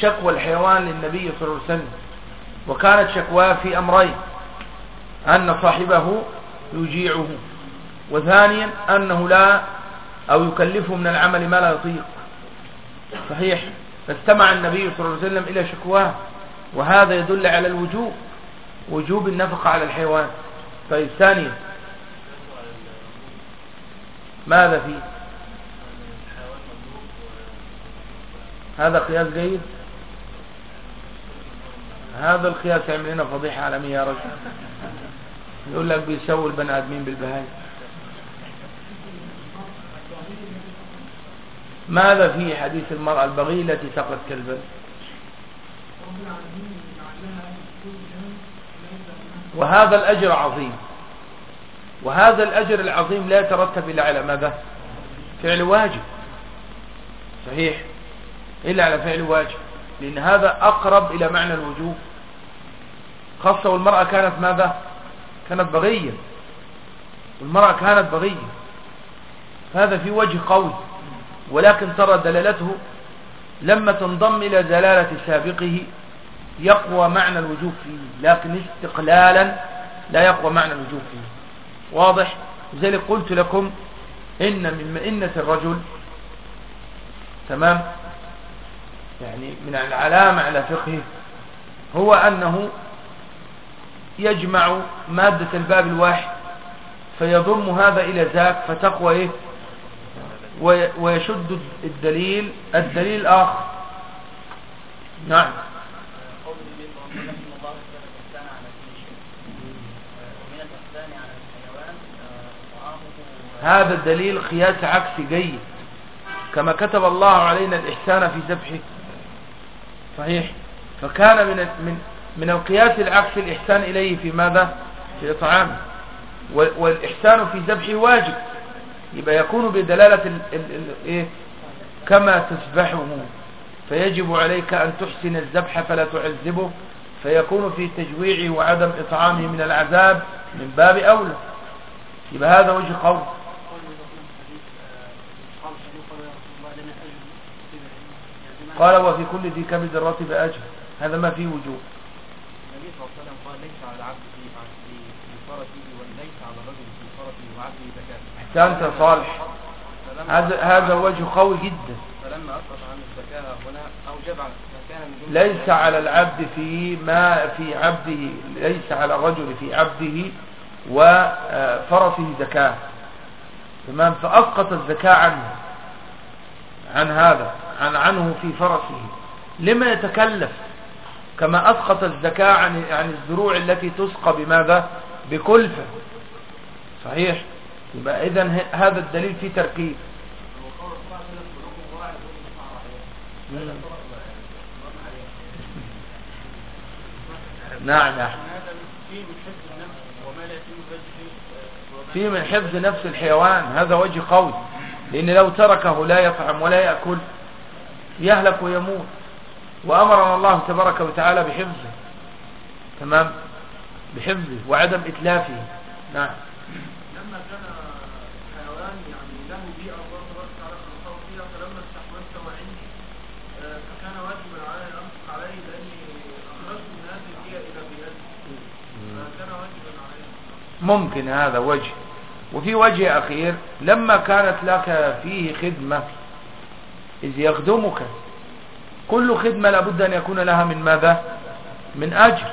شكوى الحيوان للنبي صلى الله عليه وسلم. وكانت شكواه في أمرين. أن صاحبه يجيعه. وثانيا أنه لا أو يكلفه من العمل ما لا يطيق. صحيح. فاستمع النبي صلى الله عليه وسلم إلى شكواه وهذا يدل على الوجوب وجوب النفقة على الحيوان. طيب ثانيا. ماذا فيه؟ هذا قياس جيد؟ هذا القياس يعمل لنا فضيحة عالمية يا رجل. يقول لك بيسوي البني آدمين بالبهاي ماذا في حديث المرأة البغي التي سقط كلبا؟ وهذا الأجر عظيم. وهذا الأجر العظيم لا يترتب إلا على ماذا؟ فعل واجب. صحيح؟ إلا على فعل واجب. لأن هذا أقرب إلى معنى الوجوب. خاصة والمرأة كانت ماذا؟ كانت بغية. والمرأة كانت بغية. هذا في وجه قوي. ولكن ترى دلالته لما تنضم إلى دلالة سابقه يقوى معنى الوجوب فيه لكن استقلالا لا يقوى معنى الوجوب فيه. واضح؟ لذلك قلت لكم إن من مئنة الرجل تمام؟ يعني من العلامة على فقهه هو أنه يجمع مادة الباب الواحد فيضم هذا إلى ذاك فتقوى إيه؟ ويشد الدليل الدليل الآخر نعم. هذا الدليل قياس عكسي جيد كما كتب الله علينا الإحسان في ذبحه. صحيح. فكان من من من القياس العكسي الإحسان إليه في ماذا؟ في إطعامه والإحسان في ذبحه واجب. يبقى يكون بدلالة ال ال ال إيه؟ كما تسبحه فيجب عليك أن تحسن الذبح فلا تعذبه. فيكون في تجويعه وعدم إطعامه من العذاب من باب أولى. يبقى هذا وجه قول. قال وفي كل ذي كبد الراتب أجر. هذا ما فيه وجوب النبي صلى الله عليه وسلم قال ليس على العبد في فرسه وليس على الرجل في فرسه وعبده زكاة. احسنت صالح. هذا هذا وجه قوي جدا. فلما أسقط عن الزكاة هنا أوجب فكان ليس على العبد في ما في عبده ليس على الرجل في عبده وفرسه زكاة. تمام؟ فأسقط الزكاة عنه. عن هذا عن عنه في فرسه. لما يتكلف؟ كما أسقط الزكاة عن عن الزروع التي تسقى بماذا؟ بكلفة. صحيح؟ يبقى إذا هذا الدليل فيه تركيب. نعم نعم في من حفظ نفس الحيوان هذا وجه قوي. لأن لو تركه لا يطعم ولا يأكل يهلك ويموت. وأمرنا الله تبارك وتعالى بحفظه. تمام؟ بحفظه وعدم إتلافه. نعم. لما كان حيوان يعني له بيئة الله تبارك وتعالى خلقه فيها فلما استحملته عندي آه، فكان واجبا علي أنفق عليه لأني أخرجت من هذه البيئة إلى بيئتي فكان واجبا علي ممكن هذا وجه. وفي وجه أخير لما كانت لك فيه خدمة إذ يخدمك كل خدمة لابد أن يكون لها من ماذا؟ من أجر.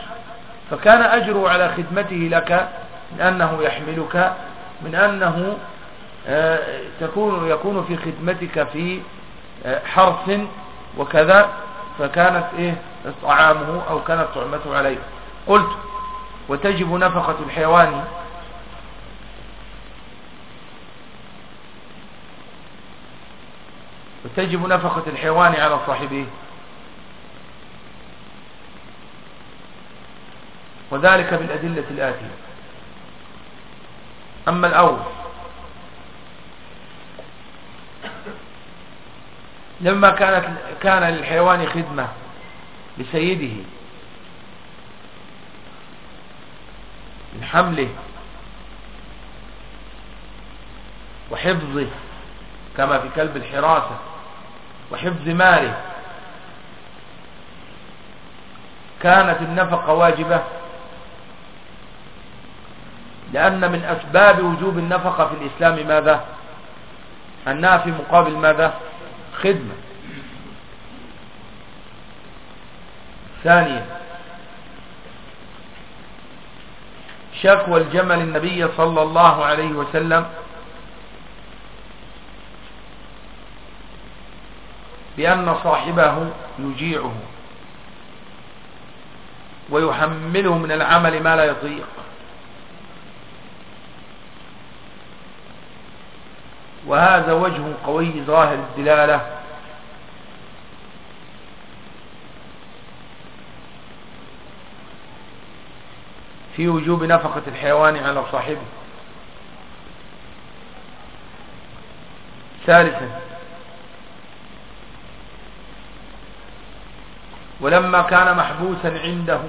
فكان أجره على خدمته لك من أنه يحملك من أنه آه، تكون يكون في خدمتك في آه، حرث وكذا فكانت إيه؟ طعامه أو كانت طعمته عليه. قلت وتجب نفقة الحيوان. وتجب نفقة الحيوان على صاحبه. وذلك بالأدلة الآتية. أما الأول لما كانت كان للحيوان خدمة لسيده من حمله وحفظه كما في كلب الحراسة وحفظ ماله كانت النفقة واجبة لأن من أسباب وجوب النفقة في الإسلام ماذا؟ أنها في مقابل ماذا؟ خدمة. ثانيا شكوى الجمل النبي صلى الله عليه وسلم بأن صاحبه يجيعه ويحمله من العمل ما لا يطيق وهذا وجه قوي ظاهر الدلالة. في وجوب نفقة الحيوان على صاحبه. ثالثا ولما كان محبوسا عنده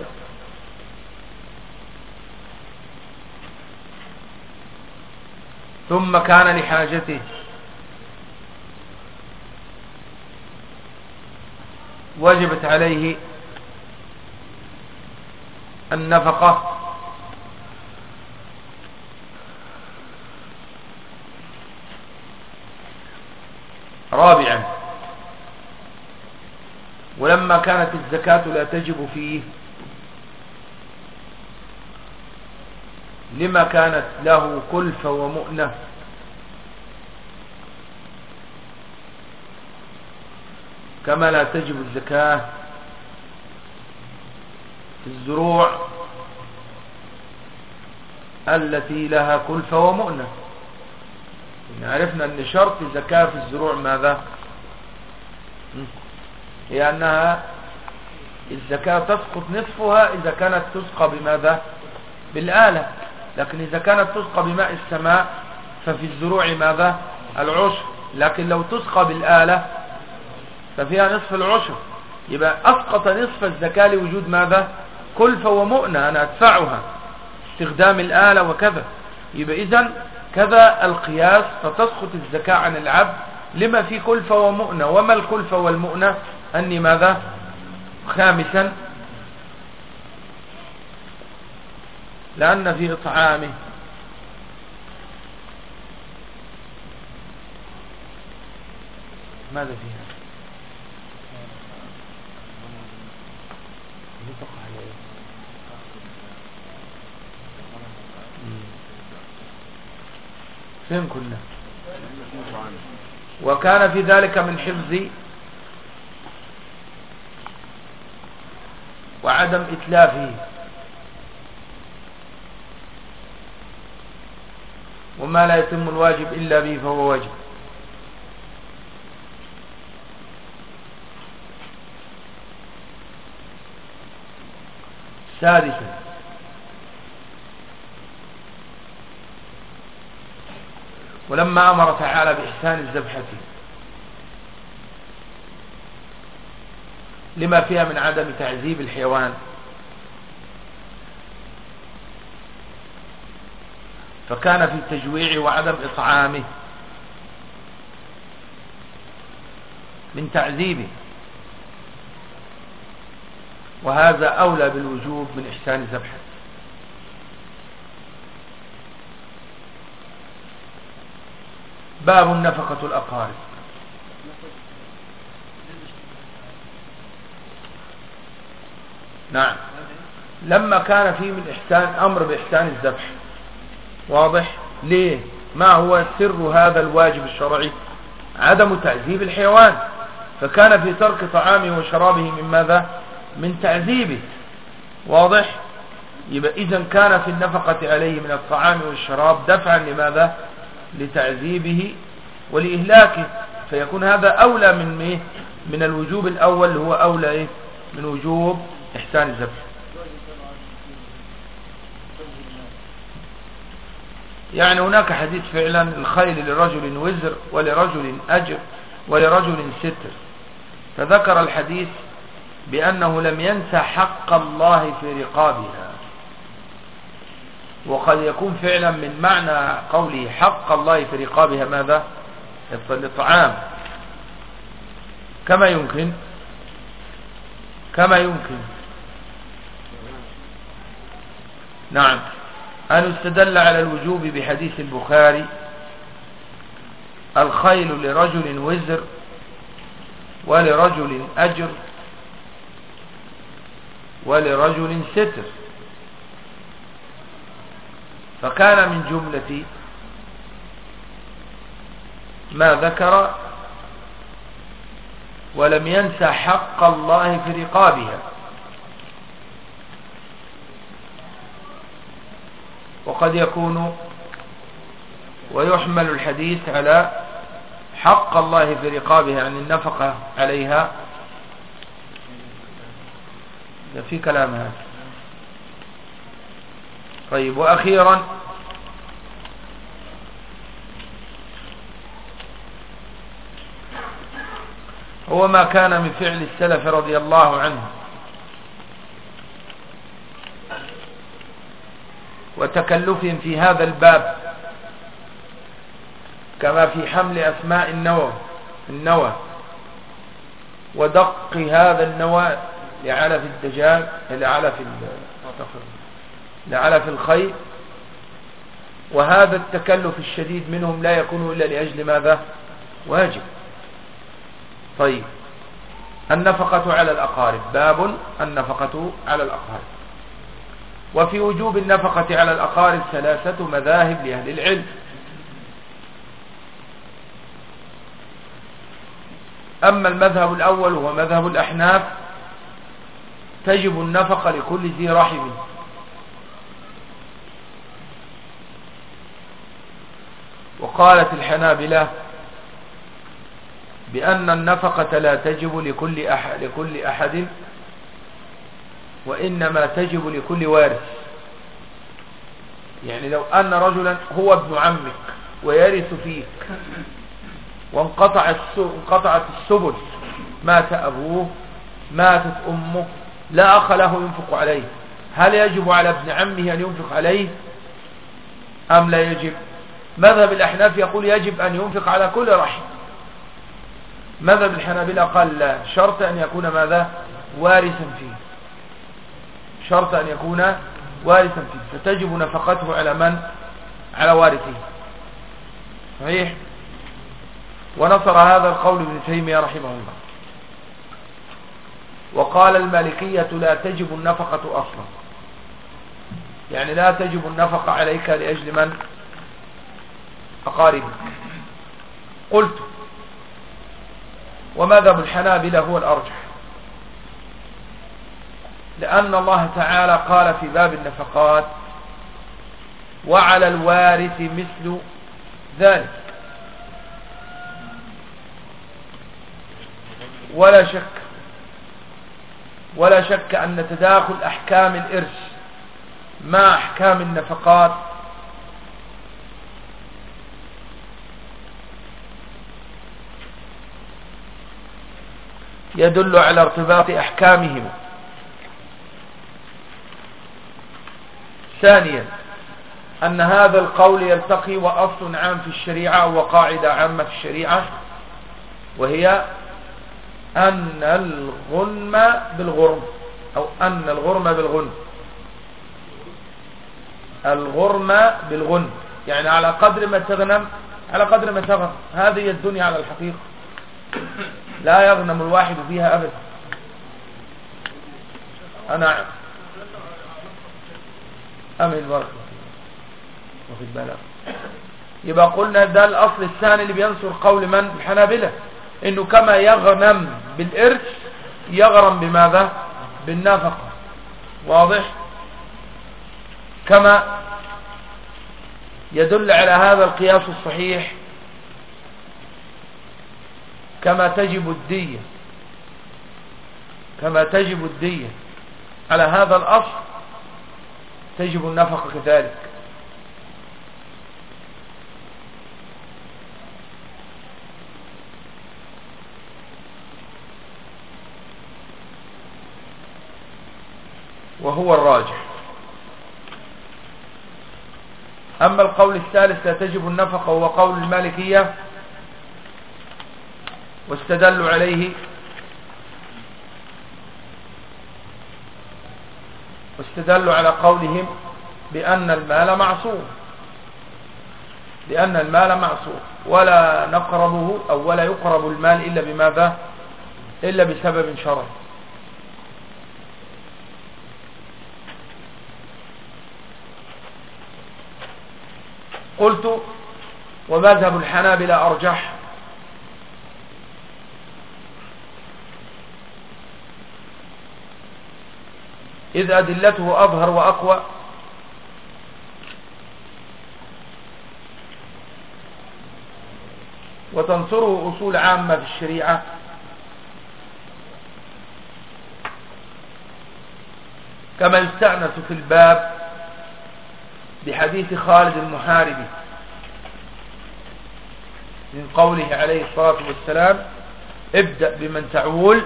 ثم كان لحاجته. وجبت عليه النفقة. رابعا. ولما كانت الزكاة لا تجب فيه. لما كانت له كلفة ومؤنة. كما لا تجب الزكاة في الزروع التي لها كلفة ومؤنة. عرفنا أن شرط زكاة في الزروع ماذا؟ هي أنها الزكاة تسقط نصفها إذا كانت تسقى بماذا؟ بالآلة. لكن إذا كانت تسقى بماء السماء ففي الزروع ماذا؟ العشر لكن لو تسقى بالآلة ففيها نصف العشر يبقى أسقط نصف الزكاة لوجود ماذا؟ كلفة ومؤنة أنا أدفعها. استخدام الآلة وكذا. يبقى اذا كذا القياس فتسقط الزكاة عن العبد لما في كلفة ومؤنة. وما الكلفة والمؤنة؟ أني ماذا؟ خامسا لأن في إطعامه ماذا فيها؟ فين كنا؟ وكان في ذلك من حفظ وعدم إتلافه. وما لا يتم الواجب إلا به فهو واجب. سادسا. ولما أمر تعالى بإحسان الذبحة لما فيها من عدم تعذيب الحيوان فكان في التجويع وعدم إطعامه من تعذيبه. وهذا أولى بالوجوب من إحسان الذبحة باب النفقة الأقارب. نعم. لما كان في من إحسان أمر بإحسان الذبح. واضح؟ ليه؟ ما هو سر هذا الواجب الشرعي؟ عدم تعذيب الحيوان. فكان في ترك طعامه وشرابه من ماذا؟ من تعذيبه. واضح؟ يبقى إذا كان في النفقة عليه من الطعام والشراب دفعا لماذا؟ لتعذيبه ولإهلاكه. فيكون هذا أولى من إيه؟ من الوجوب الأول هو أولى إيه؟ من وجوب إحسان الذبح يعني هناك حديث فعلا الخيل لرجل وزر ولرجل أجر ولرجل ستر. فذكر الحديث بأنه لم ينسى حق الله في رقابها. وقد يكون فعلا من معنى قوله حق الله في رقابها ماذا؟ الطعام. كما يمكن. كما يمكن. نعم. أن استدل على الوجوب بحديث البخاري الخيل لرجل وزر ولرجل أجر ولرجل ستر. فكان من جملة ما ذكر ولم ينسى حق الله في رقابها. وقد يكون ويحمل الحديث على حق الله في رقابها يعني النفقة عليها. في كلام هذا. طيب وأخيرا هو ما كان من فعل السلف رضي الله عنه. وتكلفهم في هذا الباب كما في حمل أسماء النوى النوى. ودق هذا النواة لعلف الدجاج لعلف لعلف الخير. وهذا التكلف الشديد منهم لا يكون إلا لأجل ماذا؟ واجب. طيب. النفقة على الأقارب. باب النفقة على الأقارب. وفي وجوب النفقة على الأقارب ثلاثة مذاهب لأهل العلم. أما المذهب الأول هو مذهب الأحناف تجب النفقة لكل ذي رحم. وقالت الحنابلة بأن النفقة لا تجب لكل أحد, لكل أحد وإنما تجب لكل وارث. يعني لو أن رجلا هو ابن عمك ويرث فيك وانقطع انقطعت السبل مات أبوه ماتت أمه لا أخ له ينفق عليه. هل يجب على ابن عمه أن ينفق عليه؟ أم لا يجب؟ مذهب الأحناف يقول يجب أن ينفق على كل رحم. مذهب الحنابلة قال لا شرط أن يكون ماذا؟ وارثا فيه. شرط أن يكون وارثا فيه. فتجب نفقته على من؟ على وارثه. صحيح؟ ونصر هذا القول ابن تيمية رحمه الله. وقال المالكية لا تجب النفقة أصلا. يعني لا تجب النفقة عليك لأجل من؟ أقاربك. قلت ومذهب الحنابلة هو الأرجح. لأن الله تعالى قال في باب النفقات وعلى الوارث مثل ذلك. ولا شك ولا شك أن تداخل أحكام الإرث مع أحكام النفقات يدل على ارتباط أحكامهما ثانيا أن هذا القول يلتقي وأصل عام في الشريعة وقاعدة عامة في الشريعة وهي أن الغنم بالغرم أو أن الغرم بالغنم. الغرم بالغنم يعني على قدر ما تغنم على قدر ما تغنم. هذه الدنيا على الحقيقة. لا يغنم الواحد فيها أبدا. أنا أمن البركة واخد بالك؟ يبقى قلنا ده الأصل الثاني اللي بينصر قول من؟ الحنابلة. إنه كما يغنم بالارث يغرم بماذا؟ بالنفقة. واضح؟ كما يدل على هذا القياس الصحيح كما تجب الدية كما تجب الدية على هذا الأصل تجب النفقة كذلك. وهو الراجح. أما القول الثالث لا تجب النفقة وهو قول المالكية واستدلوا عليه واستدلوا على قولهم بأن المال معصوم. لأن المال معصوم. ولا نقربه أو ولا يقرب المال إلا بماذا؟ إلا بسبب شرعي. قلت ومذهب الحنابلة أرجح إذ أدلته أظهر وأقوى. وتنصره أصول عامة في الشريعة. كما يستأنس في الباب بحديث خالد المحاربي من قوله عليه الصلاة والسلام ابدأ بمن تعول.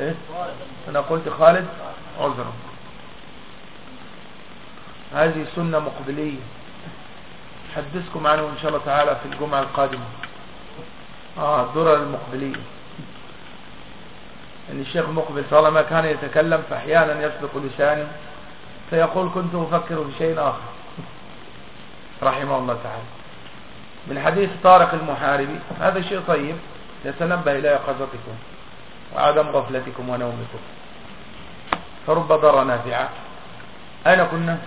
إيه؟ أنا قلت خالد عذرا. هذه سنة مقبلية. حدثكم عنه إن شاء الله تعالى في الجمعة القادمة. آه الدرر المقبلية. يعني الشيخ مقبل طالما كان يتكلم فأحيانا يسبق لسانه فيقول كنت أفكر في شيء آخر. رحمه الله تعالى. من حديث طارق المحاربي هذا شيء طيب يتنبه إلى يقظتكم وعدم غفلتكم ونومكم. فرب ضر نافعا. أين كنا؟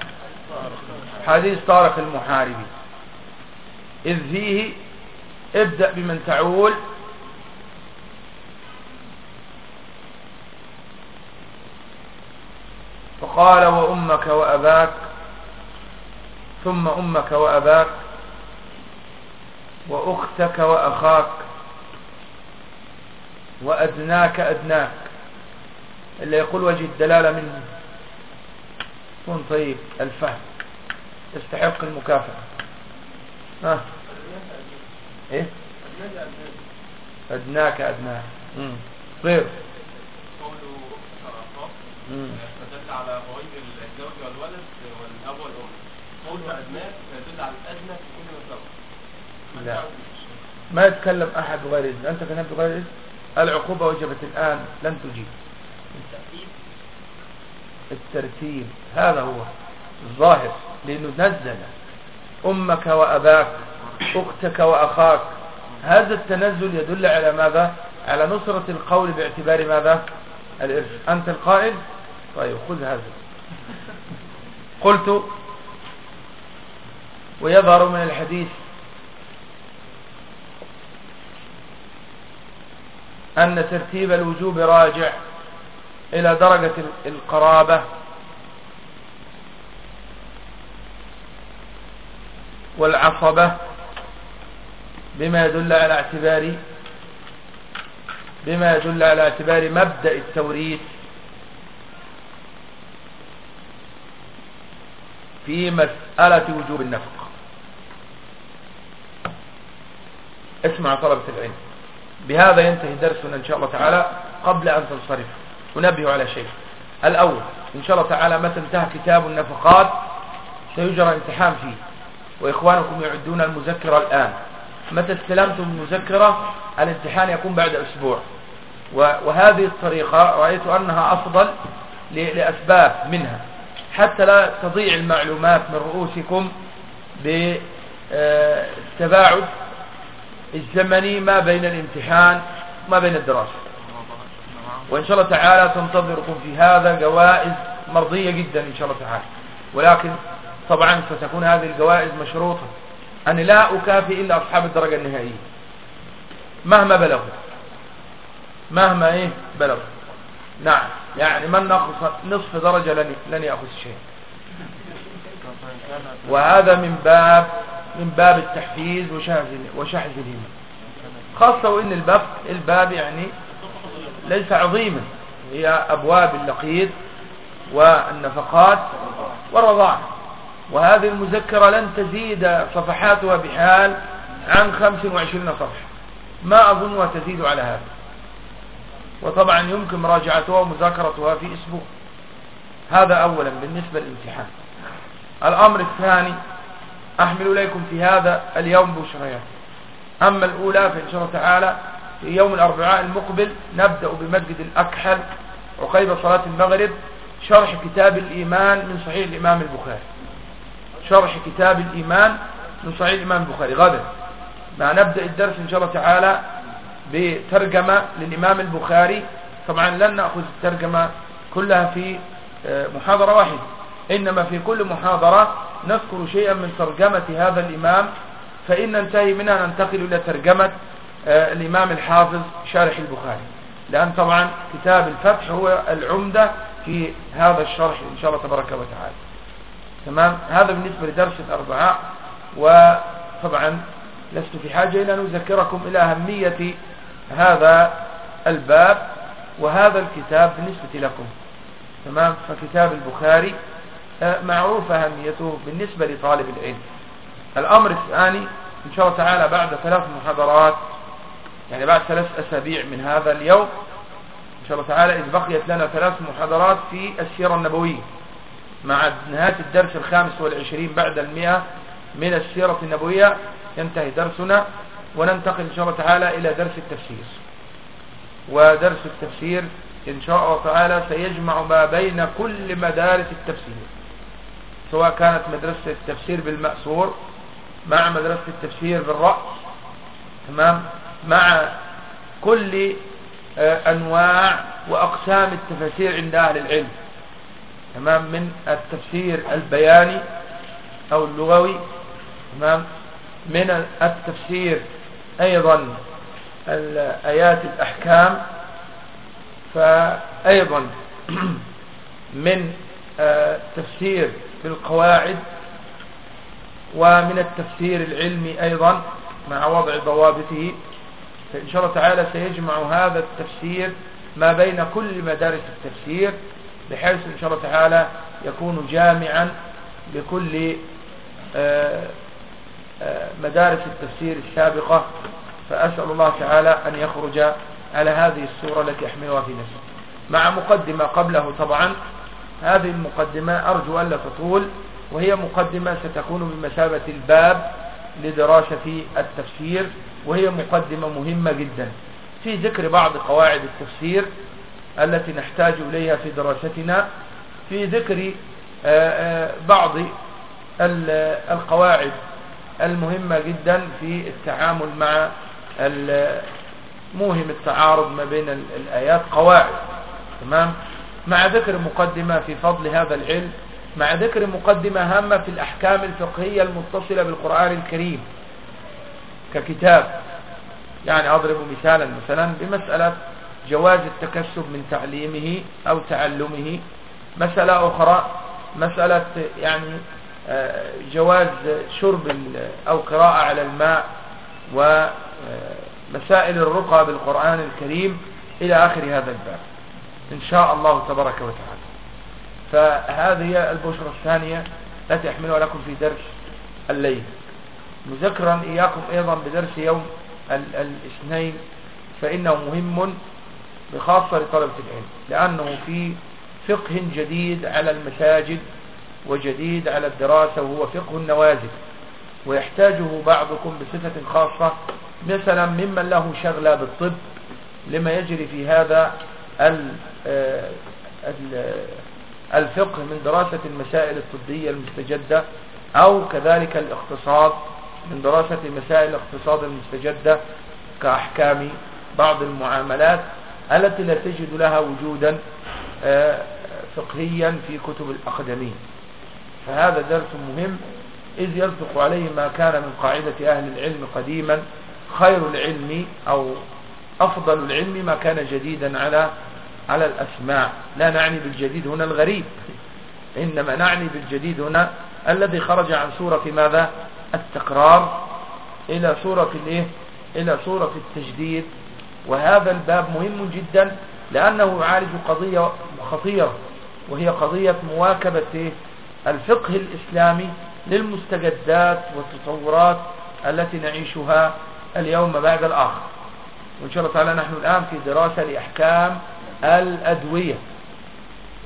حديث طارق المحاربي. إذ فيه ابدأ بمن تعول. فقال وأمك وأباك ثم أمك وأباك وأختك وأخاك وأدناك أدناك. اللي يقول وجه الدلالة منه كن طيب الفهم. تستحق المكافأة. ها؟ إيه؟ أدناك أدناك. مم. غير قوله. فدل على فوائد الزوج والولد والأب والأم. قوله أدناك فيدل على الأدنى في كل ما سبق لا. ما يتكلم أحد بغير إذن. أنت كلمت بغير إذن؟ العقوبة وجبت الآن لن تجيب. الترتيب. هذا هو الظاهر. لأنه نزل أمك وأباك أختك وأخاك. هذا التنزل يدل على ماذا؟ على نصرة القول باعتبار ماذا؟ الإرث. أنت القائل؟ طيب خذ هذا. قلت ويظهر من الحديث أن ترتيب الوجوب راجع إلى درجة القرابة. والعصبة بما يدل على اعتبار بما يدل على اعتبار مبدأ التوريث في مسألة وجوب النفق. اسمع طلبة العلم. بهذا ينتهي درسنا إن شاء الله تعالى قبل أن تنصرف. أنبه على شيء. الأول إن شاء الله تعالى متى انتهى كتاب النفقات سيجرى امتحان فيه. وإخوانكم يعدون المذكرة الآن. متى استلمتم المذكرة؟ الامتحان يكون بعد أسبوع. وهذه الطريقة رأيت أنها أفضل لأسباب منها. حتى لا تضيع المعلومات من رؤوسكم بالتباعد الزمني ما بين الامتحان وما بين الدراسة. وإن شاء الله تعالى تنتظركم في هذا جوائز مرضية جدا إن شاء الله تعالى. ولكن طبعا ستكون هذه الجوائز مشروطة. أنا لا أكافئ إلا أصحاب الدرجة النهائية. مهما بلغوا. مهما إيه؟ بلغوا. نعم. يعني من نقص نصف درجة لن, لن يأخذ شيء. وهذا من باب من باب التحفيز وشحذ الهمم خاصة وإن الباب الباب يعني ليس عظيما. هي أبواب اللقيط والنفقات والرضاعة. وهذه المذكرة لن تزيد صفحاتها بحال عن 25 صفحة. ما أظنها تزيد على هذا. وطبعا يمكن مراجعتها ومذاكرتها في أسبوع. هذا أولا بالنسبة للامتحان. الأمر الثاني أحمل إليكم في هذا اليوم بشريات أما الأولى فإن شاء الله تعالى في يوم الأربعاء المقبل نبدأ بمسجد الأكحل وقيب صلاة المغرب شرح كتاب الإيمان من صحيح الإمام البخاري. شرح كتاب الإيمان من صحيح الإمام البخاري. غدا. مع نبدأ الدرس إن شاء الله تعالى بترجمة للإمام البخاري. طبعا لن نأخذ الترجمة كلها في محاضرة واحدة. إنما في كل محاضرة نذكر شيئا من ترجمة هذا الإمام فإن ننتهي منها ننتقل إلى ترجمة الإمام الحافظ شارح البخاري. لأن طبعا كتاب الفتح هو العمدة في هذا الشرح إن شاء الله تبارك وتعالى. تمام؟ هذا بالنسبة لدرس الأربعاء وطبعا لست في حاجة إلى أن أذكركم إلى أهمية هذا الباب وهذا الكتاب بالنسبة لكم. تمام؟ فكتاب البخاري معروف أهميته بالنسبة لطالب العلم. الأمر الثاني إن شاء الله تعالى بعد ثلاث محاضرات يعني بعد ثلاث أسابيع من هذا اليوم إن شاء الله تعالى إذ بقيت لنا ثلاث محاضرات في السيرة النبوية مع نهاية الدرس الخامس والعشرين بعد المئة من السيرة النبوية. ينتهي درسنا وننتقل إن شاء الله تعالى إلى درس التفسير. ودرس التفسير إن شاء الله تعالى سيجمع ما بين كل مدارس التفسير. سواء كانت مدرسة التفسير بالمأسور مع مدرسة التفسير بالرأس تمام؟ مع كل آه، أنواع وأقسام التفسير عند أهل العلم تمام؟ من التفسير البياني أو اللغوي تمام؟ من التفسير أيضا الآيات الأحكام فأيضا من آه، تفسير بالقواعد ومن التفسير العلمي أيضا مع وضع ضوابطه فإن شاء الله تعالى سيجمع هذا التفسير ما بين كل مدارس التفسير بحيث إن شاء الله تعالى يكون جامعا لكل آه، آه، مدارس التفسير السابقة. فأسأل الله تعالى أن يخرج على هذه السورة التي أحملها في نفسي مع مقدمة قبله طبعا هذه المقدمة أرجو ألا تطول وهي مقدمة ستكون بمثابة الباب لدراسة التفسير وهي مقدمة مهمة جدا. في ذكر بعض قواعد التفسير التي نحتاج إليها في دراستنا في ذكر آه، آه، بعض القواعد المهمة جدا في التعامل مع موهم التعارض ما بين الآيات. قواعد تمام؟ مع ذكر مقدمة في فضل هذا العلم مع ذكر مقدمة هامة في الأحكام الفقهية المتصلة بالقرآن الكريم ككتاب. يعني أضرب مثالا مثلا بمسألة جواز التكسب من تعليمه أو تعلمه. مسألة أخرى مسألة يعني آه، جواز شرب أو قراءة على الماء ومسائل الرقى بالقرآن الكريم إلى آخر هذا الباب. إن شاء الله تبارك وتعالى. فهذه البشرة الثانية التي أحملها لكم في درس الليل. مذكرا إياكم أيضا بدرس يوم الاثنين فإنه مهم بخاصة لطلبة العلم لأنه في فقه جديد على المساجد وجديد على الدراسة وهو فقه النوازل. ويحتاجه بعضكم بصفة خاصة مثلا ممن له شغلة بالطب لما يجري في هذا الفقه من دراسة المسائل الطبية المستجدة أو كذلك الاقتصاد من دراسة مسائل الاقتصاد المستجدة كأحكام بعض المعاملات التي لا تجد لها وجودا آه، فقهيا في كتب الأقدمين. فهذا درس مهم إذ يصدق عليه ما كان من قاعدة أهل العلم قديما خير العلم أو أفضل العلم ما كان جديدا على على الأسماع. لا نعني بالجديد هنا الغريب. إنما نعني بالجديد هنا الذي خرج عن سورة ماذا؟ التقرار إلى سورة الإيه؟ إلى سورة التجديد. وهذا الباب مهم جدا لأنه يعالج قضية خطيرة وهي قضية مواكبة الفقه الإسلامي للمستجدات والتطورات التي نعيشها اليوم بعد الآخر. وإن شاء الله تعالى نحن الآن في دراسة لأحكام الأدوية.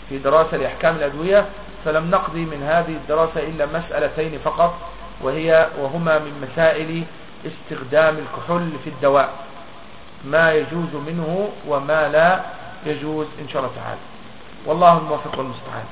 في دراسة لأحكام الأدوية فلم نقضي من هذه الدراسة إلا مسألتين فقط وهي وهما من مسائل استخدام الكحول في الدواء. ما يجوز منه وما لا يجوز إن شاء الله تعالى. والله الموفق والمستعان.